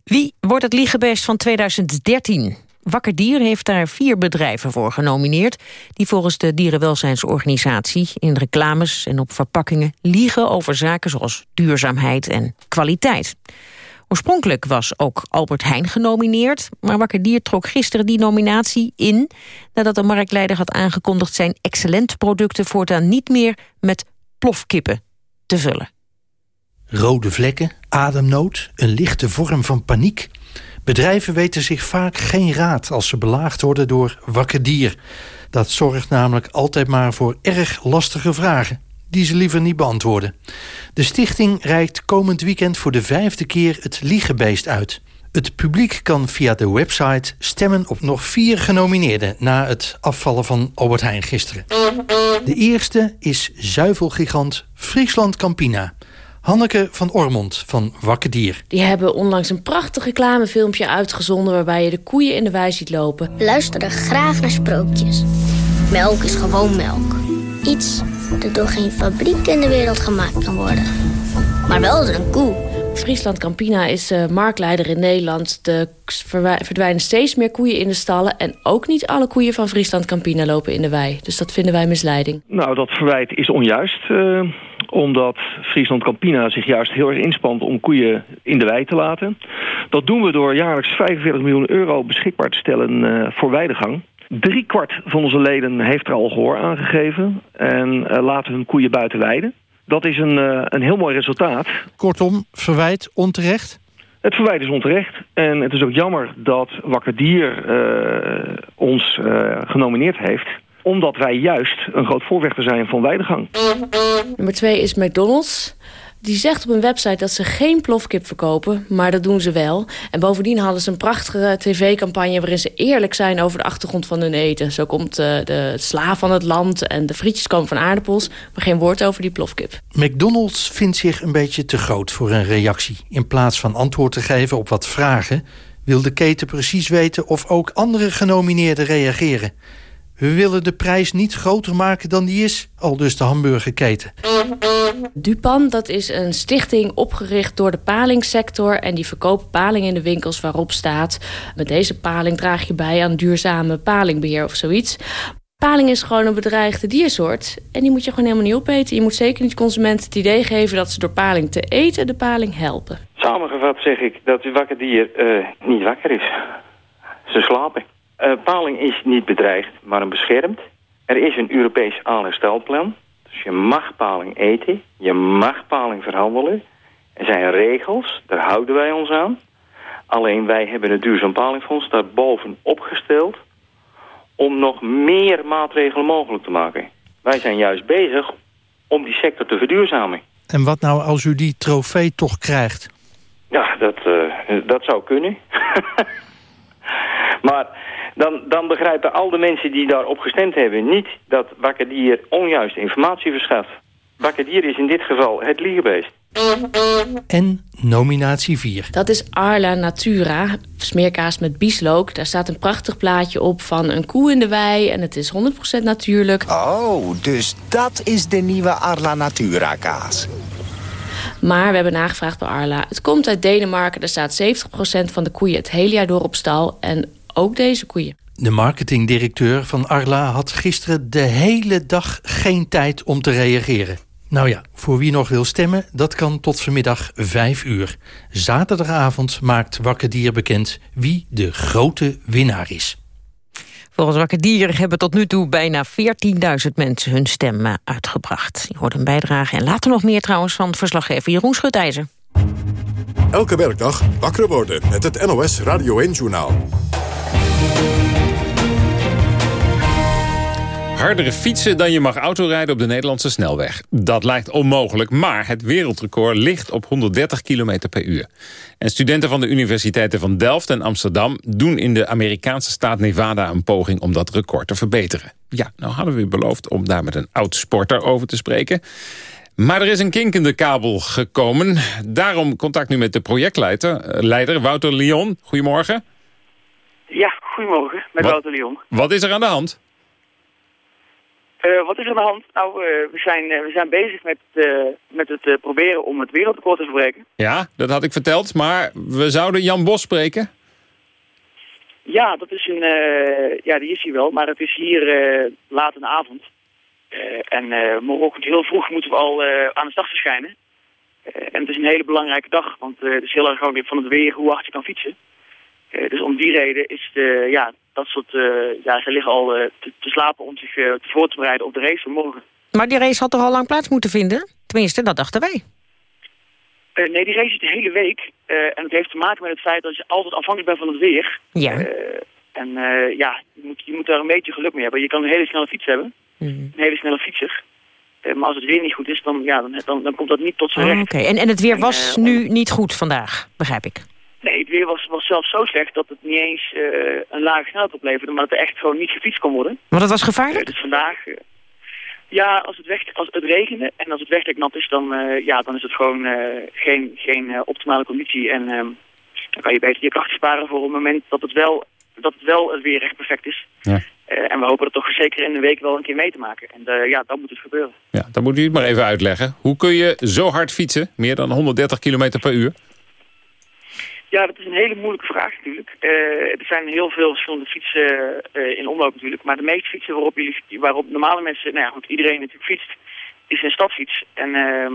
S4: Wie wordt het liegebest van 2013? Wakker Dier heeft daar vier bedrijven voor genomineerd... die volgens de Dierenwelzijnsorganisatie in reclames en op verpakkingen... liegen over zaken zoals duurzaamheid en kwaliteit. Oorspronkelijk was ook Albert Heijn genomineerd... maar Wakker Dier trok gisteren die nominatie in... nadat de marktleider had aangekondigd zijn excellente producten... voortaan niet meer met plofkippen te vullen.
S35: Rode vlekken, ademnood, een lichte vorm van paniek. Bedrijven weten zich vaak geen raad als ze belaagd worden door wakker dier. Dat zorgt namelijk altijd maar voor erg lastige vragen die ze liever niet beantwoorden. De stichting reikt komend weekend voor de vijfde keer het Liegebeest uit. Het publiek kan via de website stemmen op nog vier genomineerden... na het afvallen van Albert Heijn gisteren. De eerste is zuivelgigant Friesland Campina... Hanneke van Ormond van Wakker Dier.
S36: Die hebben onlangs een prachtig reclamefilmpje uitgezonden... waarbij je de koeien in de wei ziet lopen.
S37: We luisteren graag naar sprookjes. Melk is gewoon melk. Iets dat door geen fabriek in de wereld gemaakt kan worden. Maar wel door een koe.
S36: Friesland Campina is uh, marktleider in Nederland. Er verdwijnen steeds meer koeien in de stallen... en ook niet alle koeien van Friesland Campina lopen in de wei. Dus dat vinden wij misleiding.
S38: Nou, dat verwijt is onjuist... Uh, omdat Friesland Campina zich juist heel erg inspant om koeien in de wei te laten. Dat doen we door jaarlijks 45 miljoen euro beschikbaar te stellen uh, voor weidegang. Drie kwart van onze leden heeft er al gehoor aangegeven en uh, laten hun koeien buiten weiden. Dat is een, uh, een heel mooi resultaat.
S35: Kortom, verwijt onterecht?
S38: Het verwijt is onterecht. En het is ook jammer dat Wakker Dier uh, ons genomineerd heeft omdat wij juist een groot voorvechter zijn van weidegang.
S36: Nummer twee is McDonald's. Die zegt op een website dat ze geen plofkip verkopen, maar dat doen ze wel. En bovendien hadden ze een prachtige tv-campagne... waarin ze eerlijk zijn over de achtergrond van hun eten. Zo komt uh, de sla van het land en de frietjes komen van aardappels... maar geen woord over die plofkip.
S35: McDonald's vindt zich een beetje te groot voor een reactie. In plaats van antwoord te geven op wat vragen... wil de keten precies weten of ook andere genomineerden reageren... We willen de prijs niet groter maken dan die is, al dus de hamburgerketen.
S36: Dupan, dat is een stichting opgericht door de palingssector... en die verkoopt palingen in de winkels waarop staat... met deze paling draag je bij aan duurzame palingbeheer of zoiets. Paling is gewoon een bedreigde diersoort en die moet je gewoon helemaal niet opeten. Je moet zeker niet consumenten het idee geven dat ze door paling te eten de paling helpen.
S39: Samengevat zeg ik dat het wakker dier uh, niet wakker is. Ze slapen. Uh, paling is niet bedreigd, maar een beschermd. Er is een Europees aanherstelplan. Dus je mag paling eten, je mag paling verhandelen. Er zijn regels, daar houden wij ons aan. Alleen wij hebben het Duurzaam Palingfonds daarboven opgesteld... om nog meer maatregelen mogelijk te maken. Wij zijn juist bezig om die sector te verduurzamen.
S35: En wat nou als u die trofee toch krijgt?
S39: Ja, dat, uh, dat zou kunnen. maar dan, dan begrijpen al de mensen die daarop gestemd hebben niet dat Wakker Dier onjuiste informatie verschaft. Wakker Dier is in dit geval het liegebeest.
S35: En nominatie 4.
S36: Dat is Arla Natura, smeerkaas met bieslook. Daar staat een prachtig plaatje op van een koe in de wei... en het is 100% natuurlijk.
S40: Oh, dus dat is de nieuwe Arla Natura kaas.
S36: Maar we hebben nagevraagd bij Arla. Het komt uit Denemarken. Er staat 70% van de koeien het hele jaar door op stal... en ook deze koeien.
S35: De marketingdirecteur van Arla had gisteren de hele dag geen tijd om te reageren. Nou ja, voor wie nog wil stemmen, dat kan tot vanmiddag 5 uur. Zaterdagavond maakt Wakker Dier bekend wie de grote winnaar is.
S4: Volgens Wakker Dier hebben tot nu toe bijna 14.000 mensen hun stem eh, uitgebracht. Je hoort een bijdrage en later nog meer trouwens van verslaggever Jeroen Schutijzer.
S2: Elke werkdag wakker worden met het NOS Radio 1-journaal.
S3: Hardere fietsen dan je mag autorijden op de Nederlandse snelweg. Dat lijkt onmogelijk, maar het wereldrecord ligt op 130 km per uur. En studenten van de universiteiten van Delft en Amsterdam... doen in de Amerikaanse staat Nevada een poging om dat record te verbeteren. Ja, nou hadden we u beloofd om daar met een oud-sporter over te spreken. Maar er is een kink in de kabel gekomen. Daarom contact nu met de projectleider leider Wouter Lyon. Goedemorgen.
S41: Ja, goedemorgen, met
S3: Wat?
S41: Wouter Lyon.
S3: Wat is er aan de hand?
S41: Uh, wat is er aan de hand? Nou, uh, we, zijn, uh, we zijn bezig met, met het proberen om het wereldrecord te verbreken.
S3: Ja, dat had ik verteld, maar we zouden Jan Bos spreken.
S41: Ja, dat is een, ja, die is hier wel, maar het is hier laat in de avond. en morgenochtend heel vroeg moeten we al aan de start verschijnen. en het is een hele belangrijke dag, want het is heel erg afhankelijk van het weer hoe hard je kan fietsen. Dus om die reden is de, ja, dat soort, ja, ze liggen al te, te, slapen om zich voor te bereiden op de race van morgen.
S4: Maar die race had toch al lang plaats moeten vinden? Tenminste, dat dachten wij.
S41: Uh, nee, die race is de hele week. Uh, en het heeft te maken met het feit dat je altijd afhankelijk bent van het weer.
S4: Ja.
S41: Uh, en ja, je moet, je moet daar een beetje geluk mee hebben. Je kan een hele snelle fiets hebben.
S4: Mm.
S41: Een hele snelle fietser. maar als het weer niet goed is, dan, ja, dan, dan, dan komt dat niet tot zijn
S4: oh,
S41: recht.
S4: Oké, en, en het weer was nu niet goed vandaag, begrijp ik?
S41: Nee, het weer was, was zelfs zo slecht dat het niet eens een lage snelheid opleverde. Maar dat er echt gewoon niet gefietst kon worden.
S4: Want het was gevaarlijk?
S41: dus vandaag... Ja, als het, weg, als het regende en als het wegdek nat is, dan, uh, ja, dan is het gewoon uh, geen, geen uh, optimale conditie. En dan kan je beter je krachten sparen voor het moment dat het wel, dat het, wel het weer echt perfect is.
S3: Ja.
S41: en we hopen er toch zeker in de week wel een keer mee te maken. En ja, dan moet het gebeuren.
S3: Ja, dan moet u het maar even uitleggen. Hoe kun je zo hard fietsen, meer dan 130 km per uur?
S41: Ja, dat is een hele moeilijke vraag natuurlijk. Uh, er zijn heel veel verschillende fietsen uh, in omloop natuurlijk. Maar de meeste fietsen waarop, jullie, waarop normale mensen, nou ja goed, iedereen natuurlijk fietst, is een stadfiets. En uh,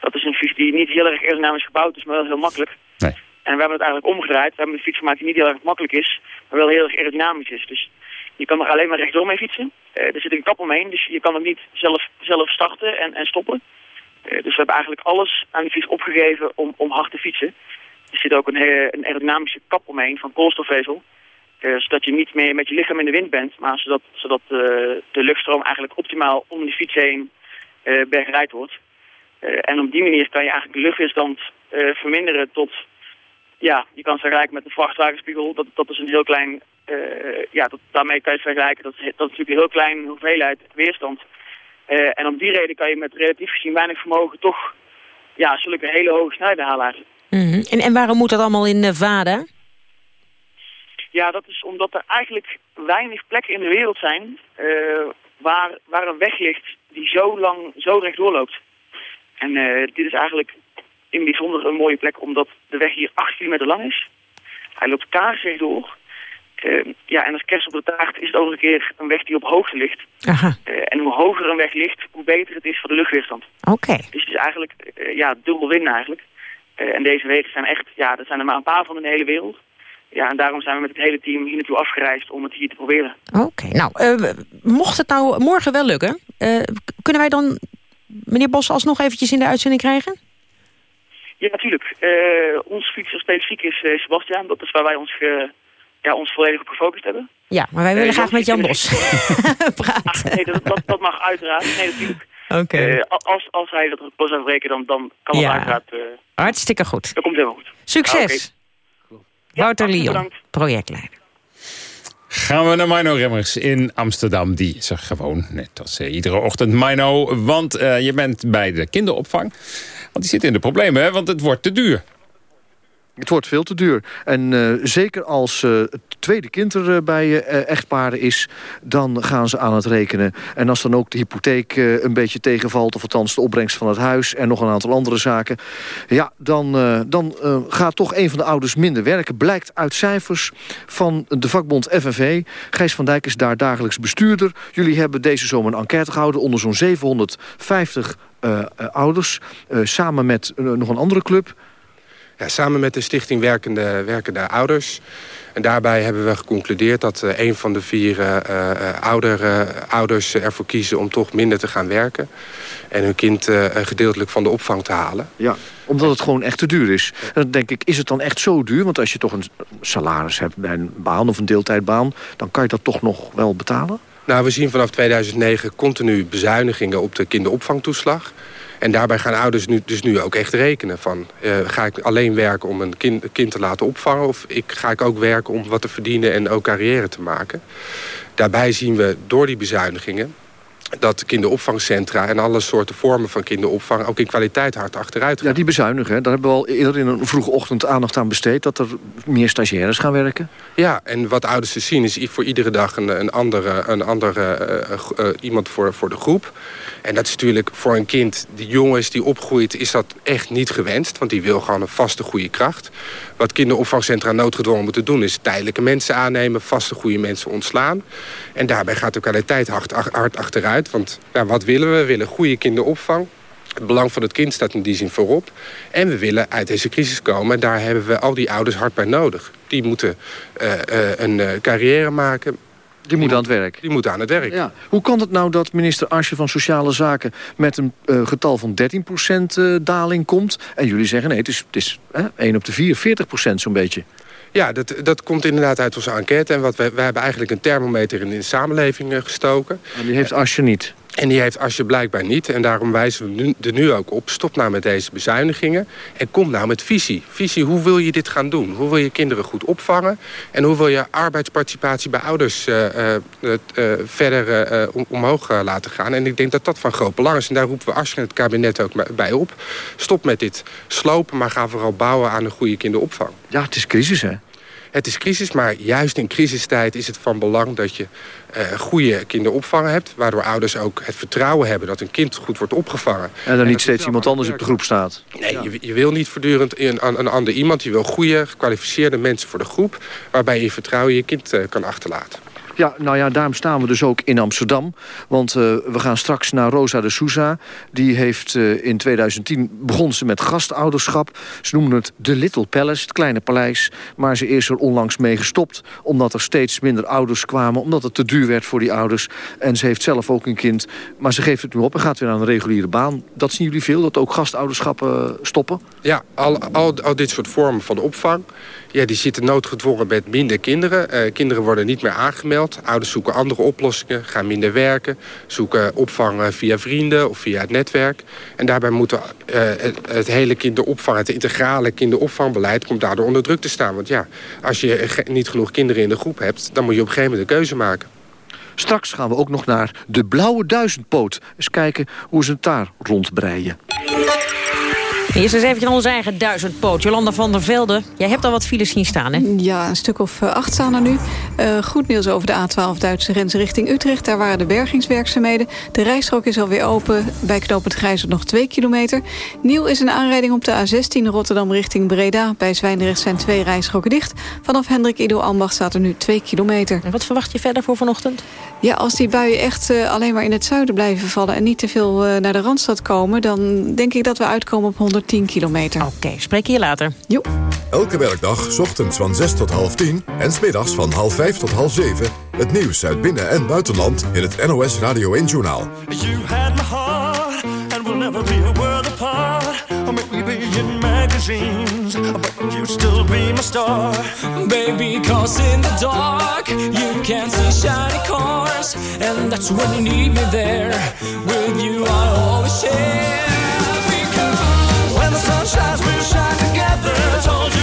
S41: dat is een fiets die niet heel erg aerodynamisch gebouwd is, maar wel heel makkelijk.
S3: Nee.
S41: En we hebben het eigenlijk omgedraaid. We hebben een fiets gemaakt die niet heel erg makkelijk is, maar wel heel erg aerodynamisch is. Dus je kan er alleen maar rechtdoor mee fietsen. er zit een kap omheen, dus je kan hem niet zelf, zelf starten en, en stoppen. dus we hebben eigenlijk alles aan die fiets opgegeven om, om hard te fietsen. Er zit ook een, een aerodynamische kap omheen van koolstofvezel. Uh, zodat je niet meer met je lichaam in de wind bent, maar zodat, zodat uh, de luchtstroom eigenlijk optimaal om de fiets heen uh, bergrijd wordt. en op die manier kan je eigenlijk de luchtweerstand verminderen tot, ja, je kan het vergelijken met een vrachtwagenspiegel. Dat, dat is een heel klein, ja, dat, daarmee kan je het vergelijken. Dat dat is natuurlijk een heel klein hoeveelheid weerstand. en om die reden kan je met relatief gezien weinig vermogen toch, ja, zulke hele hoge snelheden halen.
S4: Mm -hmm. en, en waarom moet dat allemaal in Nevada?
S41: Ja, dat is omdat er eigenlijk weinig plekken in de wereld zijn uh, waar, waar een weg ligt die zo lang zo rechtdoor loopt. En uh, dit is eigenlijk in bijzonder een mooie plek omdat de weg hier 8 kilometer lang is. Hij loopt kaarsrecht door. Uh, ja, en als kerst op de taart is het ook een keer een weg die op hoogte ligt.
S4: Aha.
S41: en hoe hoger een weg ligt, hoe beter het is voor de luchtweerstand.
S4: Oké.
S41: Dus het is eigenlijk ja, dubbel winnen eigenlijk. Uh, en deze wegen zijn echt, ja, er zijn er maar een paar van in de hele wereld. Ja, en daarom zijn we met het hele team hier naartoe afgereisd om het hier te proberen.
S4: Oké, nou, uh, mocht het nou morgen wel lukken, uh, kunnen wij dan meneer Bos alsnog eventjes in de uitzending krijgen?
S41: Ja, natuurlijk. ons fietser specifiek is Sebastian. Dat is waar wij ons, ja, ons volledig op gefocust hebben.
S4: Ja, maar wij willen graag met Jan Bos praten.
S41: Ah, nee, dat, dat, dat, mag uiteraard. Nee, natuurlijk.
S4: Oké. Okay.
S41: als, als hij dat pas zou breken, dan, dan kan het
S4: ja.
S41: uiteraard...
S4: Hartstikke goed.
S41: Dat komt helemaal goed.
S4: Succes.
S41: Ah, okay.
S4: Wouter
S41: ja,
S4: Lyon,
S41: bedankt.
S4: projectleider.
S3: Gaan we naar Mino Remmers in Amsterdam. Die is er gewoon, net als uh, iedere ochtend. Mino, want uh, je bent bij de kinderopvang. Want die zit in de problemen, hè? want het wordt te duur.
S42: Het wordt veel te duur. En uh, zeker als uh, het tweede kind er uh, bij echtparen is... dan gaan ze aan het rekenen. En als dan ook de hypotheek een beetje tegenvalt... of althans de opbrengst van het huis en nog een aantal andere zaken... ja, dan, dan gaat toch een van de ouders minder werken. Blijkt uit cijfers van de vakbond FNV. Gijs van Dijk is daar dagelijks bestuurder. Jullie hebben deze zomer een enquête gehouden... onder zo'n 750 ouders. samen met nog een andere club...
S43: Ja, samen met de stichting Werkende, Werkende Ouders. En daarbij hebben we geconcludeerd dat uh, een van de vier uh, uh, ouder, ouders ervoor kiezen om toch minder te gaan werken. En hun kind gedeeltelijk van de opvang te halen.
S42: Ja, omdat het gewoon echt te duur is. En dan denk ik, is het dan echt zo duur? Want als je toch een salaris hebt bij een baan of een deeltijdbaan... dan kan je dat toch nog wel betalen?
S43: Nou, we zien vanaf 2009 continu bezuinigingen op de kinderopvangtoeslag. En daarbij gaan ouders nu, dus nu ook echt rekenen van... Uh, ga ik alleen werken om een kind, kind, te laten opvangen... of ik, ga ik ook werken om wat te verdienen en ook carrière te maken. Daarbij zien we door die bezuinigingen dat kinderopvangcentra en alle soorten vormen van kinderopvang... ook in kwaliteit hard achteruit gaan.
S42: Ja, die bezuinigen, daar hebben we al eerder in een vroege ochtend aandacht aan besteed... dat er meer stagiaires gaan werken.
S43: Ja, en wat ouders te zien is voor iedere dag een, een andere, een andere uh, uh, iemand voor, voor de groep... En dat is natuurlijk voor een kind die jong is, die opgroeit... is dat echt niet gewenst, want die wil gewoon een vaste goede kracht. Wat kinderopvangcentra noodgedwongen moeten doen... is tijdelijke mensen aannemen, vaste goede mensen ontslaan. En daarbij gaat de kwaliteit hard, hard achteruit. Want ja, wat willen we? We willen goede kinderopvang. Het belang van het kind staat in die zin voorop. En we willen uit deze crisis komen. En daar hebben we al die ouders hard bij nodig. Die moeten uh, uh, een uh, carrière maken.
S5: Die, die moet aan het werk.
S43: Die moet aan het werk.
S5: Ja. Hoe kan het nou dat minister Asje van Sociale Zaken... met een getal van 13% daling komt... en jullie zeggen nee, het is, het is 1 op de 4, 40% zo'n beetje...
S43: Ja, dat, dat komt inderdaad uit onze enquête. En wat wij, wij hebben eigenlijk een thermometer in de samenleving gestoken.
S5: En die heeft Asje niet?
S43: En die heeft Asje blijkbaar niet. En daarom wijzen we nu, er nu ook op. Stop nou met deze bezuinigingen. En kom nou met visie. Visie, hoe wil je dit gaan doen? Hoe wil je kinderen goed opvangen? En hoe wil je arbeidsparticipatie bij ouders uh, uh, uh, verder omhoog laten gaan? En ik denk dat dat van groot belang is. En daar roepen we Asje en het kabinet ook bij op. Stop met dit slopen, maar ga vooral bouwen aan een goede kinderopvang.
S5: Ja, het is crisis, hè?
S43: Het is crisis, maar juist in crisistijd is het van belang dat je uh, goede kinderopvang hebt. Waardoor ouders ook het vertrouwen hebben dat een kind goed wordt opgevangen.
S5: En er niet steeds iemand anders op de groep staat.
S43: Nee, je, je wil niet voortdurend een, een ander iemand. Je wil goede, gekwalificeerde mensen voor de groep. Waarbij je vertrouwen je kind uh, kan achterlaten.
S5: Ja, nou ja, daarom staan we dus ook in Amsterdam. Want uh, we gaan straks naar Rosa de Souza. Die heeft uh, in 2010 begon ze met gastouderschap. Ze noemen het de Little Palace, het kleine paleis. Maar ze is er onlangs mee gestopt. Omdat er steeds minder ouders kwamen. Omdat het te duur werd voor die ouders. En ze heeft zelf ook een kind. Maar ze geeft het nu op en gaat weer aan een reguliere baan. Dat zien jullie veel, dat ook gastouderschappen stoppen?
S43: Ja, al, al, al dit soort vormen van opvang ja, die zitten noodgedwongen met minder kinderen. Kinderen worden niet meer aangemeld. Ouders zoeken andere oplossingen, gaan minder werken... zoeken opvang via vrienden of via het netwerk. En daarbij moet het, het, hele kinderopvang, het integrale kinderopvangbeleid... komt daardoor onder druk te staan. Want ja, als je niet genoeg kinderen in de groep hebt... dan moet je op een gegeven moment een keuze maken.
S5: Straks gaan we ook nog naar de Blauwe Duizendpoot. Eens kijken hoe ze het daar rondbreien.
S4: Eerst eens even onze eigen duizendpoot. Jolanda van der Velde, jij hebt al wat files zien staan, hè?
S29: Ja, een stuk of uh, acht staan er nu. Uh, goed nieuws over de A12 Duitse grens richting Utrecht. Daar waren de bergingswerkzaamheden. De rijstrook is alweer open. Bij knooppunt Grijzer nog twee kilometer. Nieuw is een aanrijding op de A16 Rotterdam richting Breda. Bij Zwijndrecht zijn twee rijstroken dicht. Vanaf Hendrik Ido Ambacht staat er nu twee kilometer.
S4: En wat verwacht je verder voor vanochtend?
S29: Ja, als die buien echt uh, alleen maar in het zuiden blijven vallen... en niet te veel naar de Randstad komen... dan denk ik dat we uitkomen op 100 10 kilometer.
S4: Oké, okay, spreek je later.
S29: Jo.
S2: Elke werkdag, ochtends van 6 tot half 10 en smiddags van half 5 tot half 7... het nieuws uit binnen- en buitenland in het NOS Radio 1-journaal. You had my heart and we'll never be a world apart. Or maybe in still star. Baby, cause in the dark you can't see shiny cars. And that's when you need me there. With you I always share. When the sun shines, we'll shine together.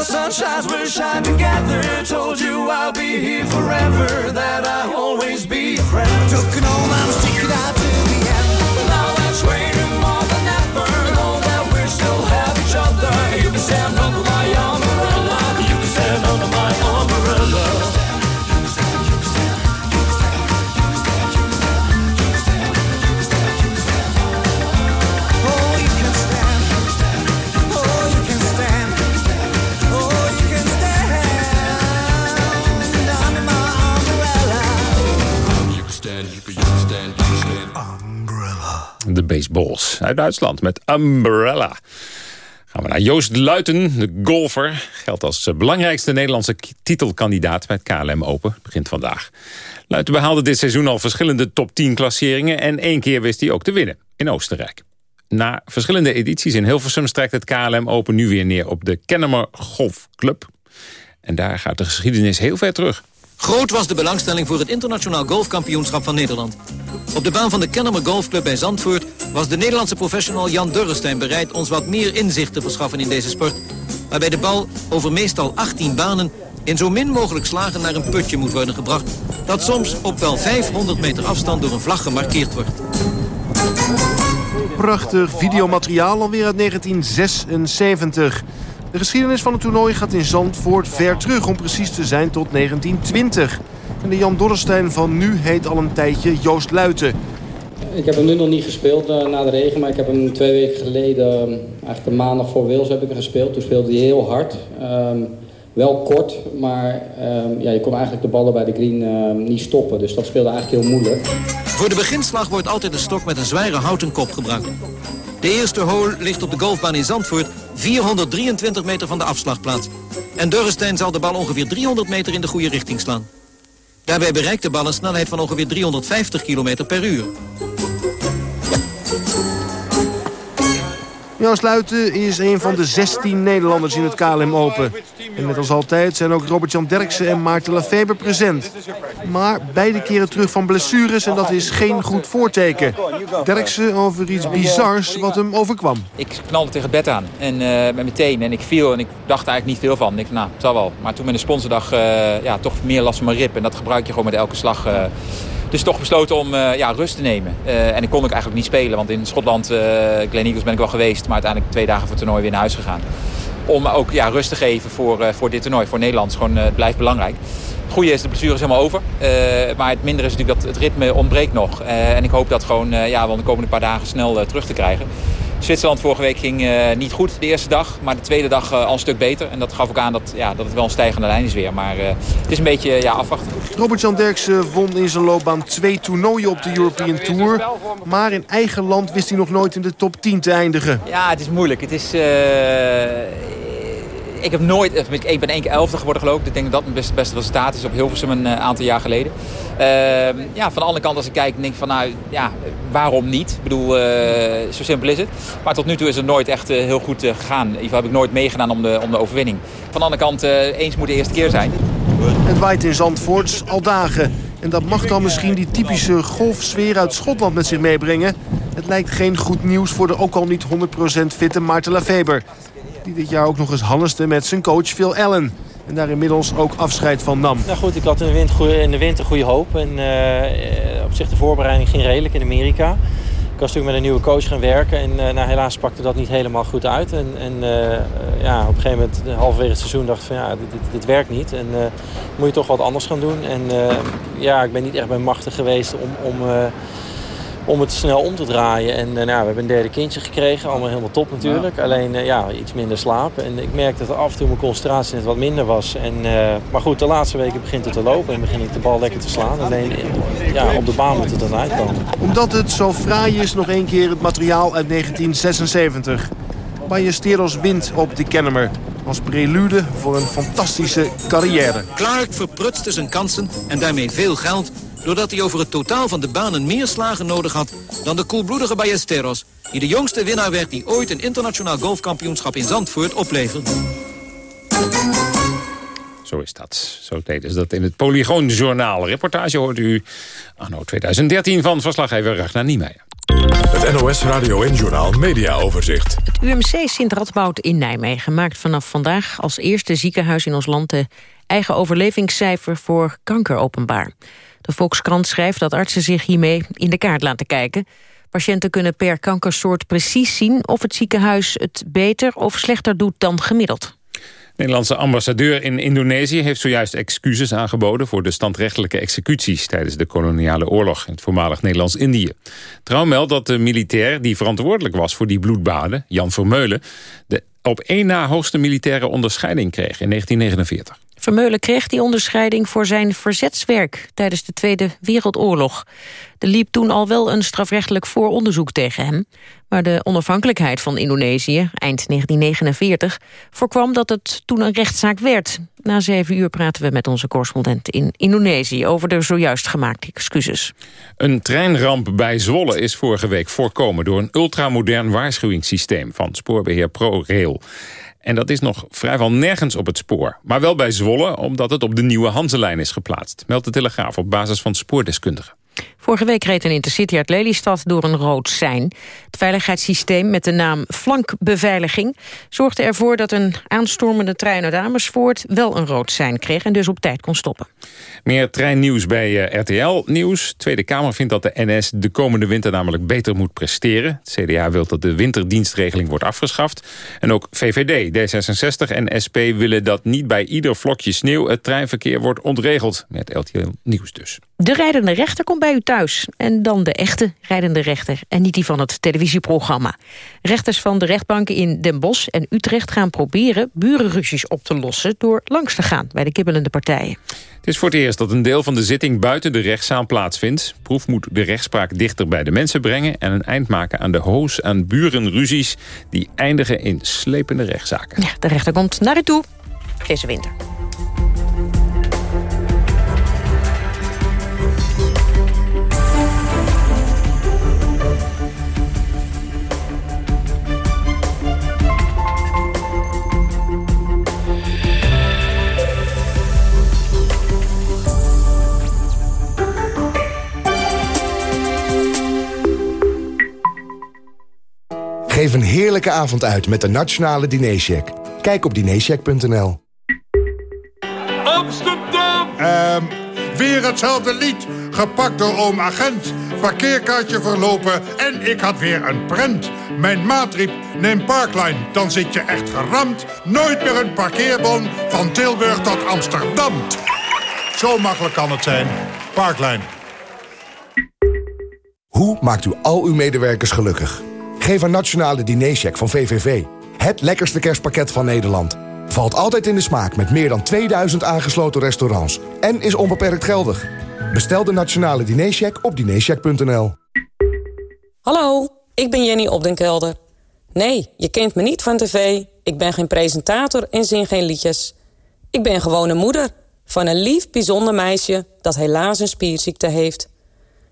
S2: the sun shines, we'll shine together. Told you I'll be here forever, that
S3: I uit Duitsland met Umbrella. Gaan we naar Joost Luiten, de golfer. Geldt als belangrijkste Nederlandse titelkandidaat bij het KLM Open. Begint vandaag. Luiten behaalde dit seizoen al verschillende top 10 klasseringen... en één keer wist hij ook te winnen, in Oostenrijk. Na verschillende edities in Hilversum strijkt het KLM Open nu weer neer... op de Kennemer Golf Club. En daar gaat de geschiedenis heel ver terug.
S44: Groot was de belangstelling voor het internationaal golfkampioenschap van Nederland. Op de baan van de Kennemer Golfclub bij Zandvoort was de Nederlandse professional Jan Durrestein bereid ons wat meer inzicht te verschaffen in deze sport. Waarbij de bal over meestal 18 banen in zo min mogelijk slagen naar een putje moet worden gebracht. Dat soms op wel 500 meter afstand door een vlag gemarkeerd wordt.
S45: Prachtig videomateriaal alweer uit 1976. De geschiedenis van het toernooi gaat in Zandvoort ver terug, om precies te zijn tot 1920. En de Jan Dorrestein van nu heet al een tijdje Joost Luiten.
S46: Ik heb hem nu nog niet gespeeld uh, na de regen, maar ik heb hem twee weken geleden, uh, eigenlijk de maandag voor Wales heb ik hem gespeeld. Toen speelde hij heel hard. Um, wel kort, maar um, ja, je kon eigenlijk de ballen bij de green uh, niet stoppen. Dus dat speelde eigenlijk heel moeilijk.
S44: Voor de beginslag wordt altijd een stok met een zware houten kop gebruikt. De eerste hole ligt op de golfbaan in Zandvoort, 423 meter van de afslagplaats. En Durrestein zal de bal ongeveer 300 meter in de goede richting slaan. Daarbij bereikt de bal een snelheid van ongeveer 350 km per uur.
S45: Joost Luiten is een van de 16 Nederlanders in het KLM Open. En net als altijd zijn ook Robert-Jan Derksen en Maarten Lafeber present. Maar beide keren terug van blessures en dat is geen goed voorteken. Derksen over iets bizars wat hem overkwam.
S47: Ik knalde tegen het bed aan en uh, met meteen en ik viel en ik dacht eigenlijk niet veel van. Ik dacht, nou, het zal wel. Maar toen met de sponsordag uh, ja, toch meer last van mijn rib en dat gebruik je gewoon met elke slag... Uh, dus toch besloten om ja, rust te nemen. En ik kon ook eigenlijk niet spelen. Want in Schotland, uh, Glen Eagles ben ik wel geweest. Maar uiteindelijk twee dagen voor het toernooi weer naar huis gegaan. Om ook ja, rust te geven voor, voor dit toernooi. Voor Nederland. Gewoon, het blijft belangrijk. Het goede is, de blessure is helemaal over. maar het mindere is natuurlijk dat het ritme ontbreekt nog. en ik hoop dat gewoon ja, wel de komende paar dagen snel terug te krijgen. Zwitserland vorige week ging uh, niet goed de eerste dag. Maar de tweede dag uh, al een stuk beter. En dat gaf ook aan dat, ja, dat het wel een stijgende lijn is weer. Maar uh, het is een beetje ja, afwachten.
S45: Robert-Jan Derksen won in zijn loopbaan twee toernooien op de European Tour. Maar in eigen land wist hij nog nooit in de top 10 te eindigen.
S47: Ja, het is moeilijk. Het is ik heb nooit, ik ben één keer elfde geworden geloof ik. Ik denk dat dat mijn beste, beste resultaat is op Hilversum een aantal jaar geleden. Uh, ja, van de andere kant als ik kijk, denk ik van nou, ja, waarom niet? Ik bedoel, uh, zo simpel is het. Maar tot nu toe is het nooit echt uh, heel goed gegaan. In ieder geval heb ik nooit meegedaan om de, om de overwinning. Van de andere kant, eens moet de eerste keer zijn.
S45: Het waait in Zandvoort al dagen. En dat mag dan misschien die typische golfsfeer uit Schotland met zich meebrengen. Het lijkt geen goed nieuws voor de ook al niet 100% fitte Maarten Lafeber. Dit jaar ook nog eens hanneste met zijn coach Phil Allen. En daar inmiddels ook afscheid van nam.
S48: Nou goed, ik had in de winter, in de winter goede hoop. En uh, op zich de voorbereiding ging redelijk in Amerika. Ik was natuurlijk met een nieuwe coach gaan werken. En uh, nou, helaas pakte dat niet helemaal goed uit. En, en ja, op een gegeven moment, halverwege het seizoen, dacht ik van ja, dit, dit, dit werkt niet. En moet je toch wat anders gaan doen. En ja, ik ben niet echt bij machtig geweest om... om om het snel om te draaien. En uh, nou, we hebben een derde kindje gekregen. Allemaal helemaal top natuurlijk. Ja. Alleen uh, ja, iets minder slapen. En ik merkte dat af en toe mijn concentratie net wat minder was. En, uh, maar goed, de laatste weken begint het te lopen. En begin ik de bal lekker te slaan. Alleen ja, op de baan moet het dan uitkomen.
S45: Omdat het zo fraai is, nog één keer het materiaal uit 1976. Ballesteros wint op de Kennemer. Als prelude voor een fantastische carrière.
S44: Clark verprutste zijn kansen en daarmee veel geld doordat hij over het totaal van de banen meer slagen nodig had dan de koelbloedige Ballesteros, die de jongste winnaar werd die ooit een internationaal golfkampioenschap in Zandvoort opleverde.
S3: Zo is dat. Zo deden ze dat in het Polygoonjournaal. Reportage hoort u anno 2013 van verslaggever Ragnar Niemeyer.
S2: Het NOS Radio en Journaal Media Overzicht.
S4: Het UMC Sint-Radboud in Nijmegen maakt vanaf vandaag als eerste ziekenhuis in ons land... de eigen overlevingscijfer voor kanker openbaar. De Volkskrant schrijft dat artsen zich hiermee in de kaart laten kijken. Patiënten kunnen per kankersoort precies zien of het ziekenhuis het beter of slechter doet dan gemiddeld.
S3: De Nederlandse ambassadeur in Indonesië heeft zojuist excuses aangeboden... voor de standrechtelijke executies tijdens de koloniale oorlog... in het voormalig Nederlands-Indië. Trouw meldt dat de militair die verantwoordelijk was voor die bloedbaden... Jan Vermeulen, de op één na hoogste militaire onderscheiding kreeg in 1949.
S4: Vermeulen kreeg die onderscheiding voor zijn verzetswerk tijdens de Tweede Wereldoorlog. Er liep toen al wel een strafrechtelijk vooronderzoek tegen hem. Maar de onafhankelijkheid van Indonesië, eind 1949, voorkwam dat het toen een rechtszaak werd. Na zeven uur praten we met onze correspondent in Indonesië over de zojuist gemaakte excuses.
S3: Een treinramp bij Zwolle is vorige week voorkomen door een ultramodern waarschuwingssysteem van spoorbeheer ProRail. En dat is nog vrijwel nergens op het spoor. Maar wel bij Zwolle, omdat het op de nieuwe Hanselijn is geplaatst. Meldt de Telegraaf op basis van spoordeskundigen.
S4: Vorige week reed een intercity uit Lelystad door een rood sein. Het veiligheidssysteem met de naam flankbeveiliging... zorgde ervoor dat een aanstormende trein uit Amersfoort... wel een rood sein kreeg en dus op tijd kon stoppen.
S3: Meer treinnieuws bij uh, RTL Nieuws. Tweede Kamer vindt dat de NS de komende winter namelijk beter moet presteren. Het CDA wil dat de winterdienstregeling wordt afgeschaft. En ook VVD, D66 en SP willen dat niet bij ieder vlokje sneeuw... het treinverkeer wordt ontregeld. Met RTL Nieuws dus.
S4: De rijdende rechter komt bij u thuis. En dan de echte rijdende rechter en niet die van het televisieprogramma. Rechters van de rechtbanken in Den Bosch en Utrecht gaan proberen... burenruzies op te lossen door langs te gaan bij de kibbelende partijen.
S3: Het is voor het eerst dat een deel van de zitting buiten de rechtszaal plaatsvindt. Proef moet de rechtspraak dichter bij de mensen brengen... en een eind maken aan de hoos aan burenruzies... die eindigen in slepende rechtszaken.
S4: Ja, de rechter komt naar u toe deze winter.
S49: Geef een heerlijke avond uit met de Nationale Dinercheck. Kijk op dinercheck.nl.
S50: Amsterdam! Ehm, weer hetzelfde lied. Gepakt door oom agent. Parkeerkaartje verlopen en ik had weer een prent. Mijn maat riep, neem Parkline, dan zit je echt geramd. Nooit meer een parkeerbon van Tilburg tot Amsterdam. Zo makkelijk kan het zijn. Parkline.
S49: Hoe maakt u al uw medewerkers gelukkig? Geef een nationale dinercheck van VVV. Het lekkerste kerstpakket van Nederland. Valt altijd in de smaak met meer dan 2000 aangesloten restaurants. En is onbeperkt geldig. Bestel de nationale dinercheck op dinercheck.nl.
S51: Hallo, ik ben Jenny Opdenkelder. Nee, je kent me niet van tv. Ik ben geen presentator en zing geen liedjes. Ik ben gewoon moeder van een lief, bijzonder meisje... dat helaas een spierziekte heeft...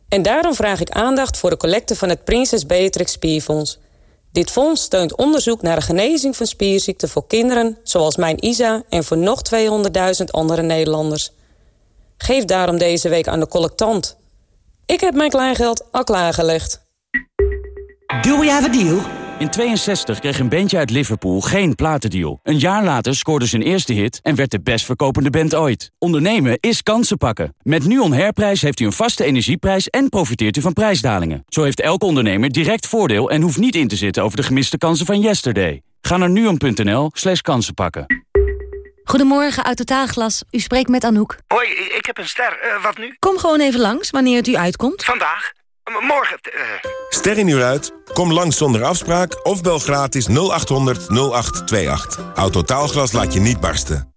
S51: En daarom vraag ik aandacht voor de collecte van het Prinses Beatrix Spierfonds. Dit fonds steunt onderzoek naar de genezing van spierziekten voor kinderen... zoals mijn Isa en voor nog 200.000 andere Nederlanders. Geef daarom deze week aan de collectant. Ik heb mijn kleingeld al klaargelegd.
S52: Do we have a deal? In 62 kreeg een bandje uit Liverpool geen platendeal. Een jaar later scoorde zijn eerste hit en werd de best verkopende band ooit. Ondernemen is kansen pakken. Met NUON Herprijs heeft u een vaste energieprijs en profiteert u van prijsdalingen. Zo heeft elke ondernemer direct voordeel en hoeft niet in te zitten over de gemiste kansen van yesterday. Ga naar nuon.nl slash kansenpakken.
S53: Goedemorgen, uit Totaalglas. U spreekt met Anouk.
S54: Hoi, ik heb een ster. Uh, wat nu?
S53: Kom gewoon even langs, wanneer het u uitkomt.
S54: Vandaag? Morgen. Uh...
S55: Ster in uur uit? Kom langs zonder afspraak of bel gratis 0800 0828. Autotaalglas laat je niet barsten.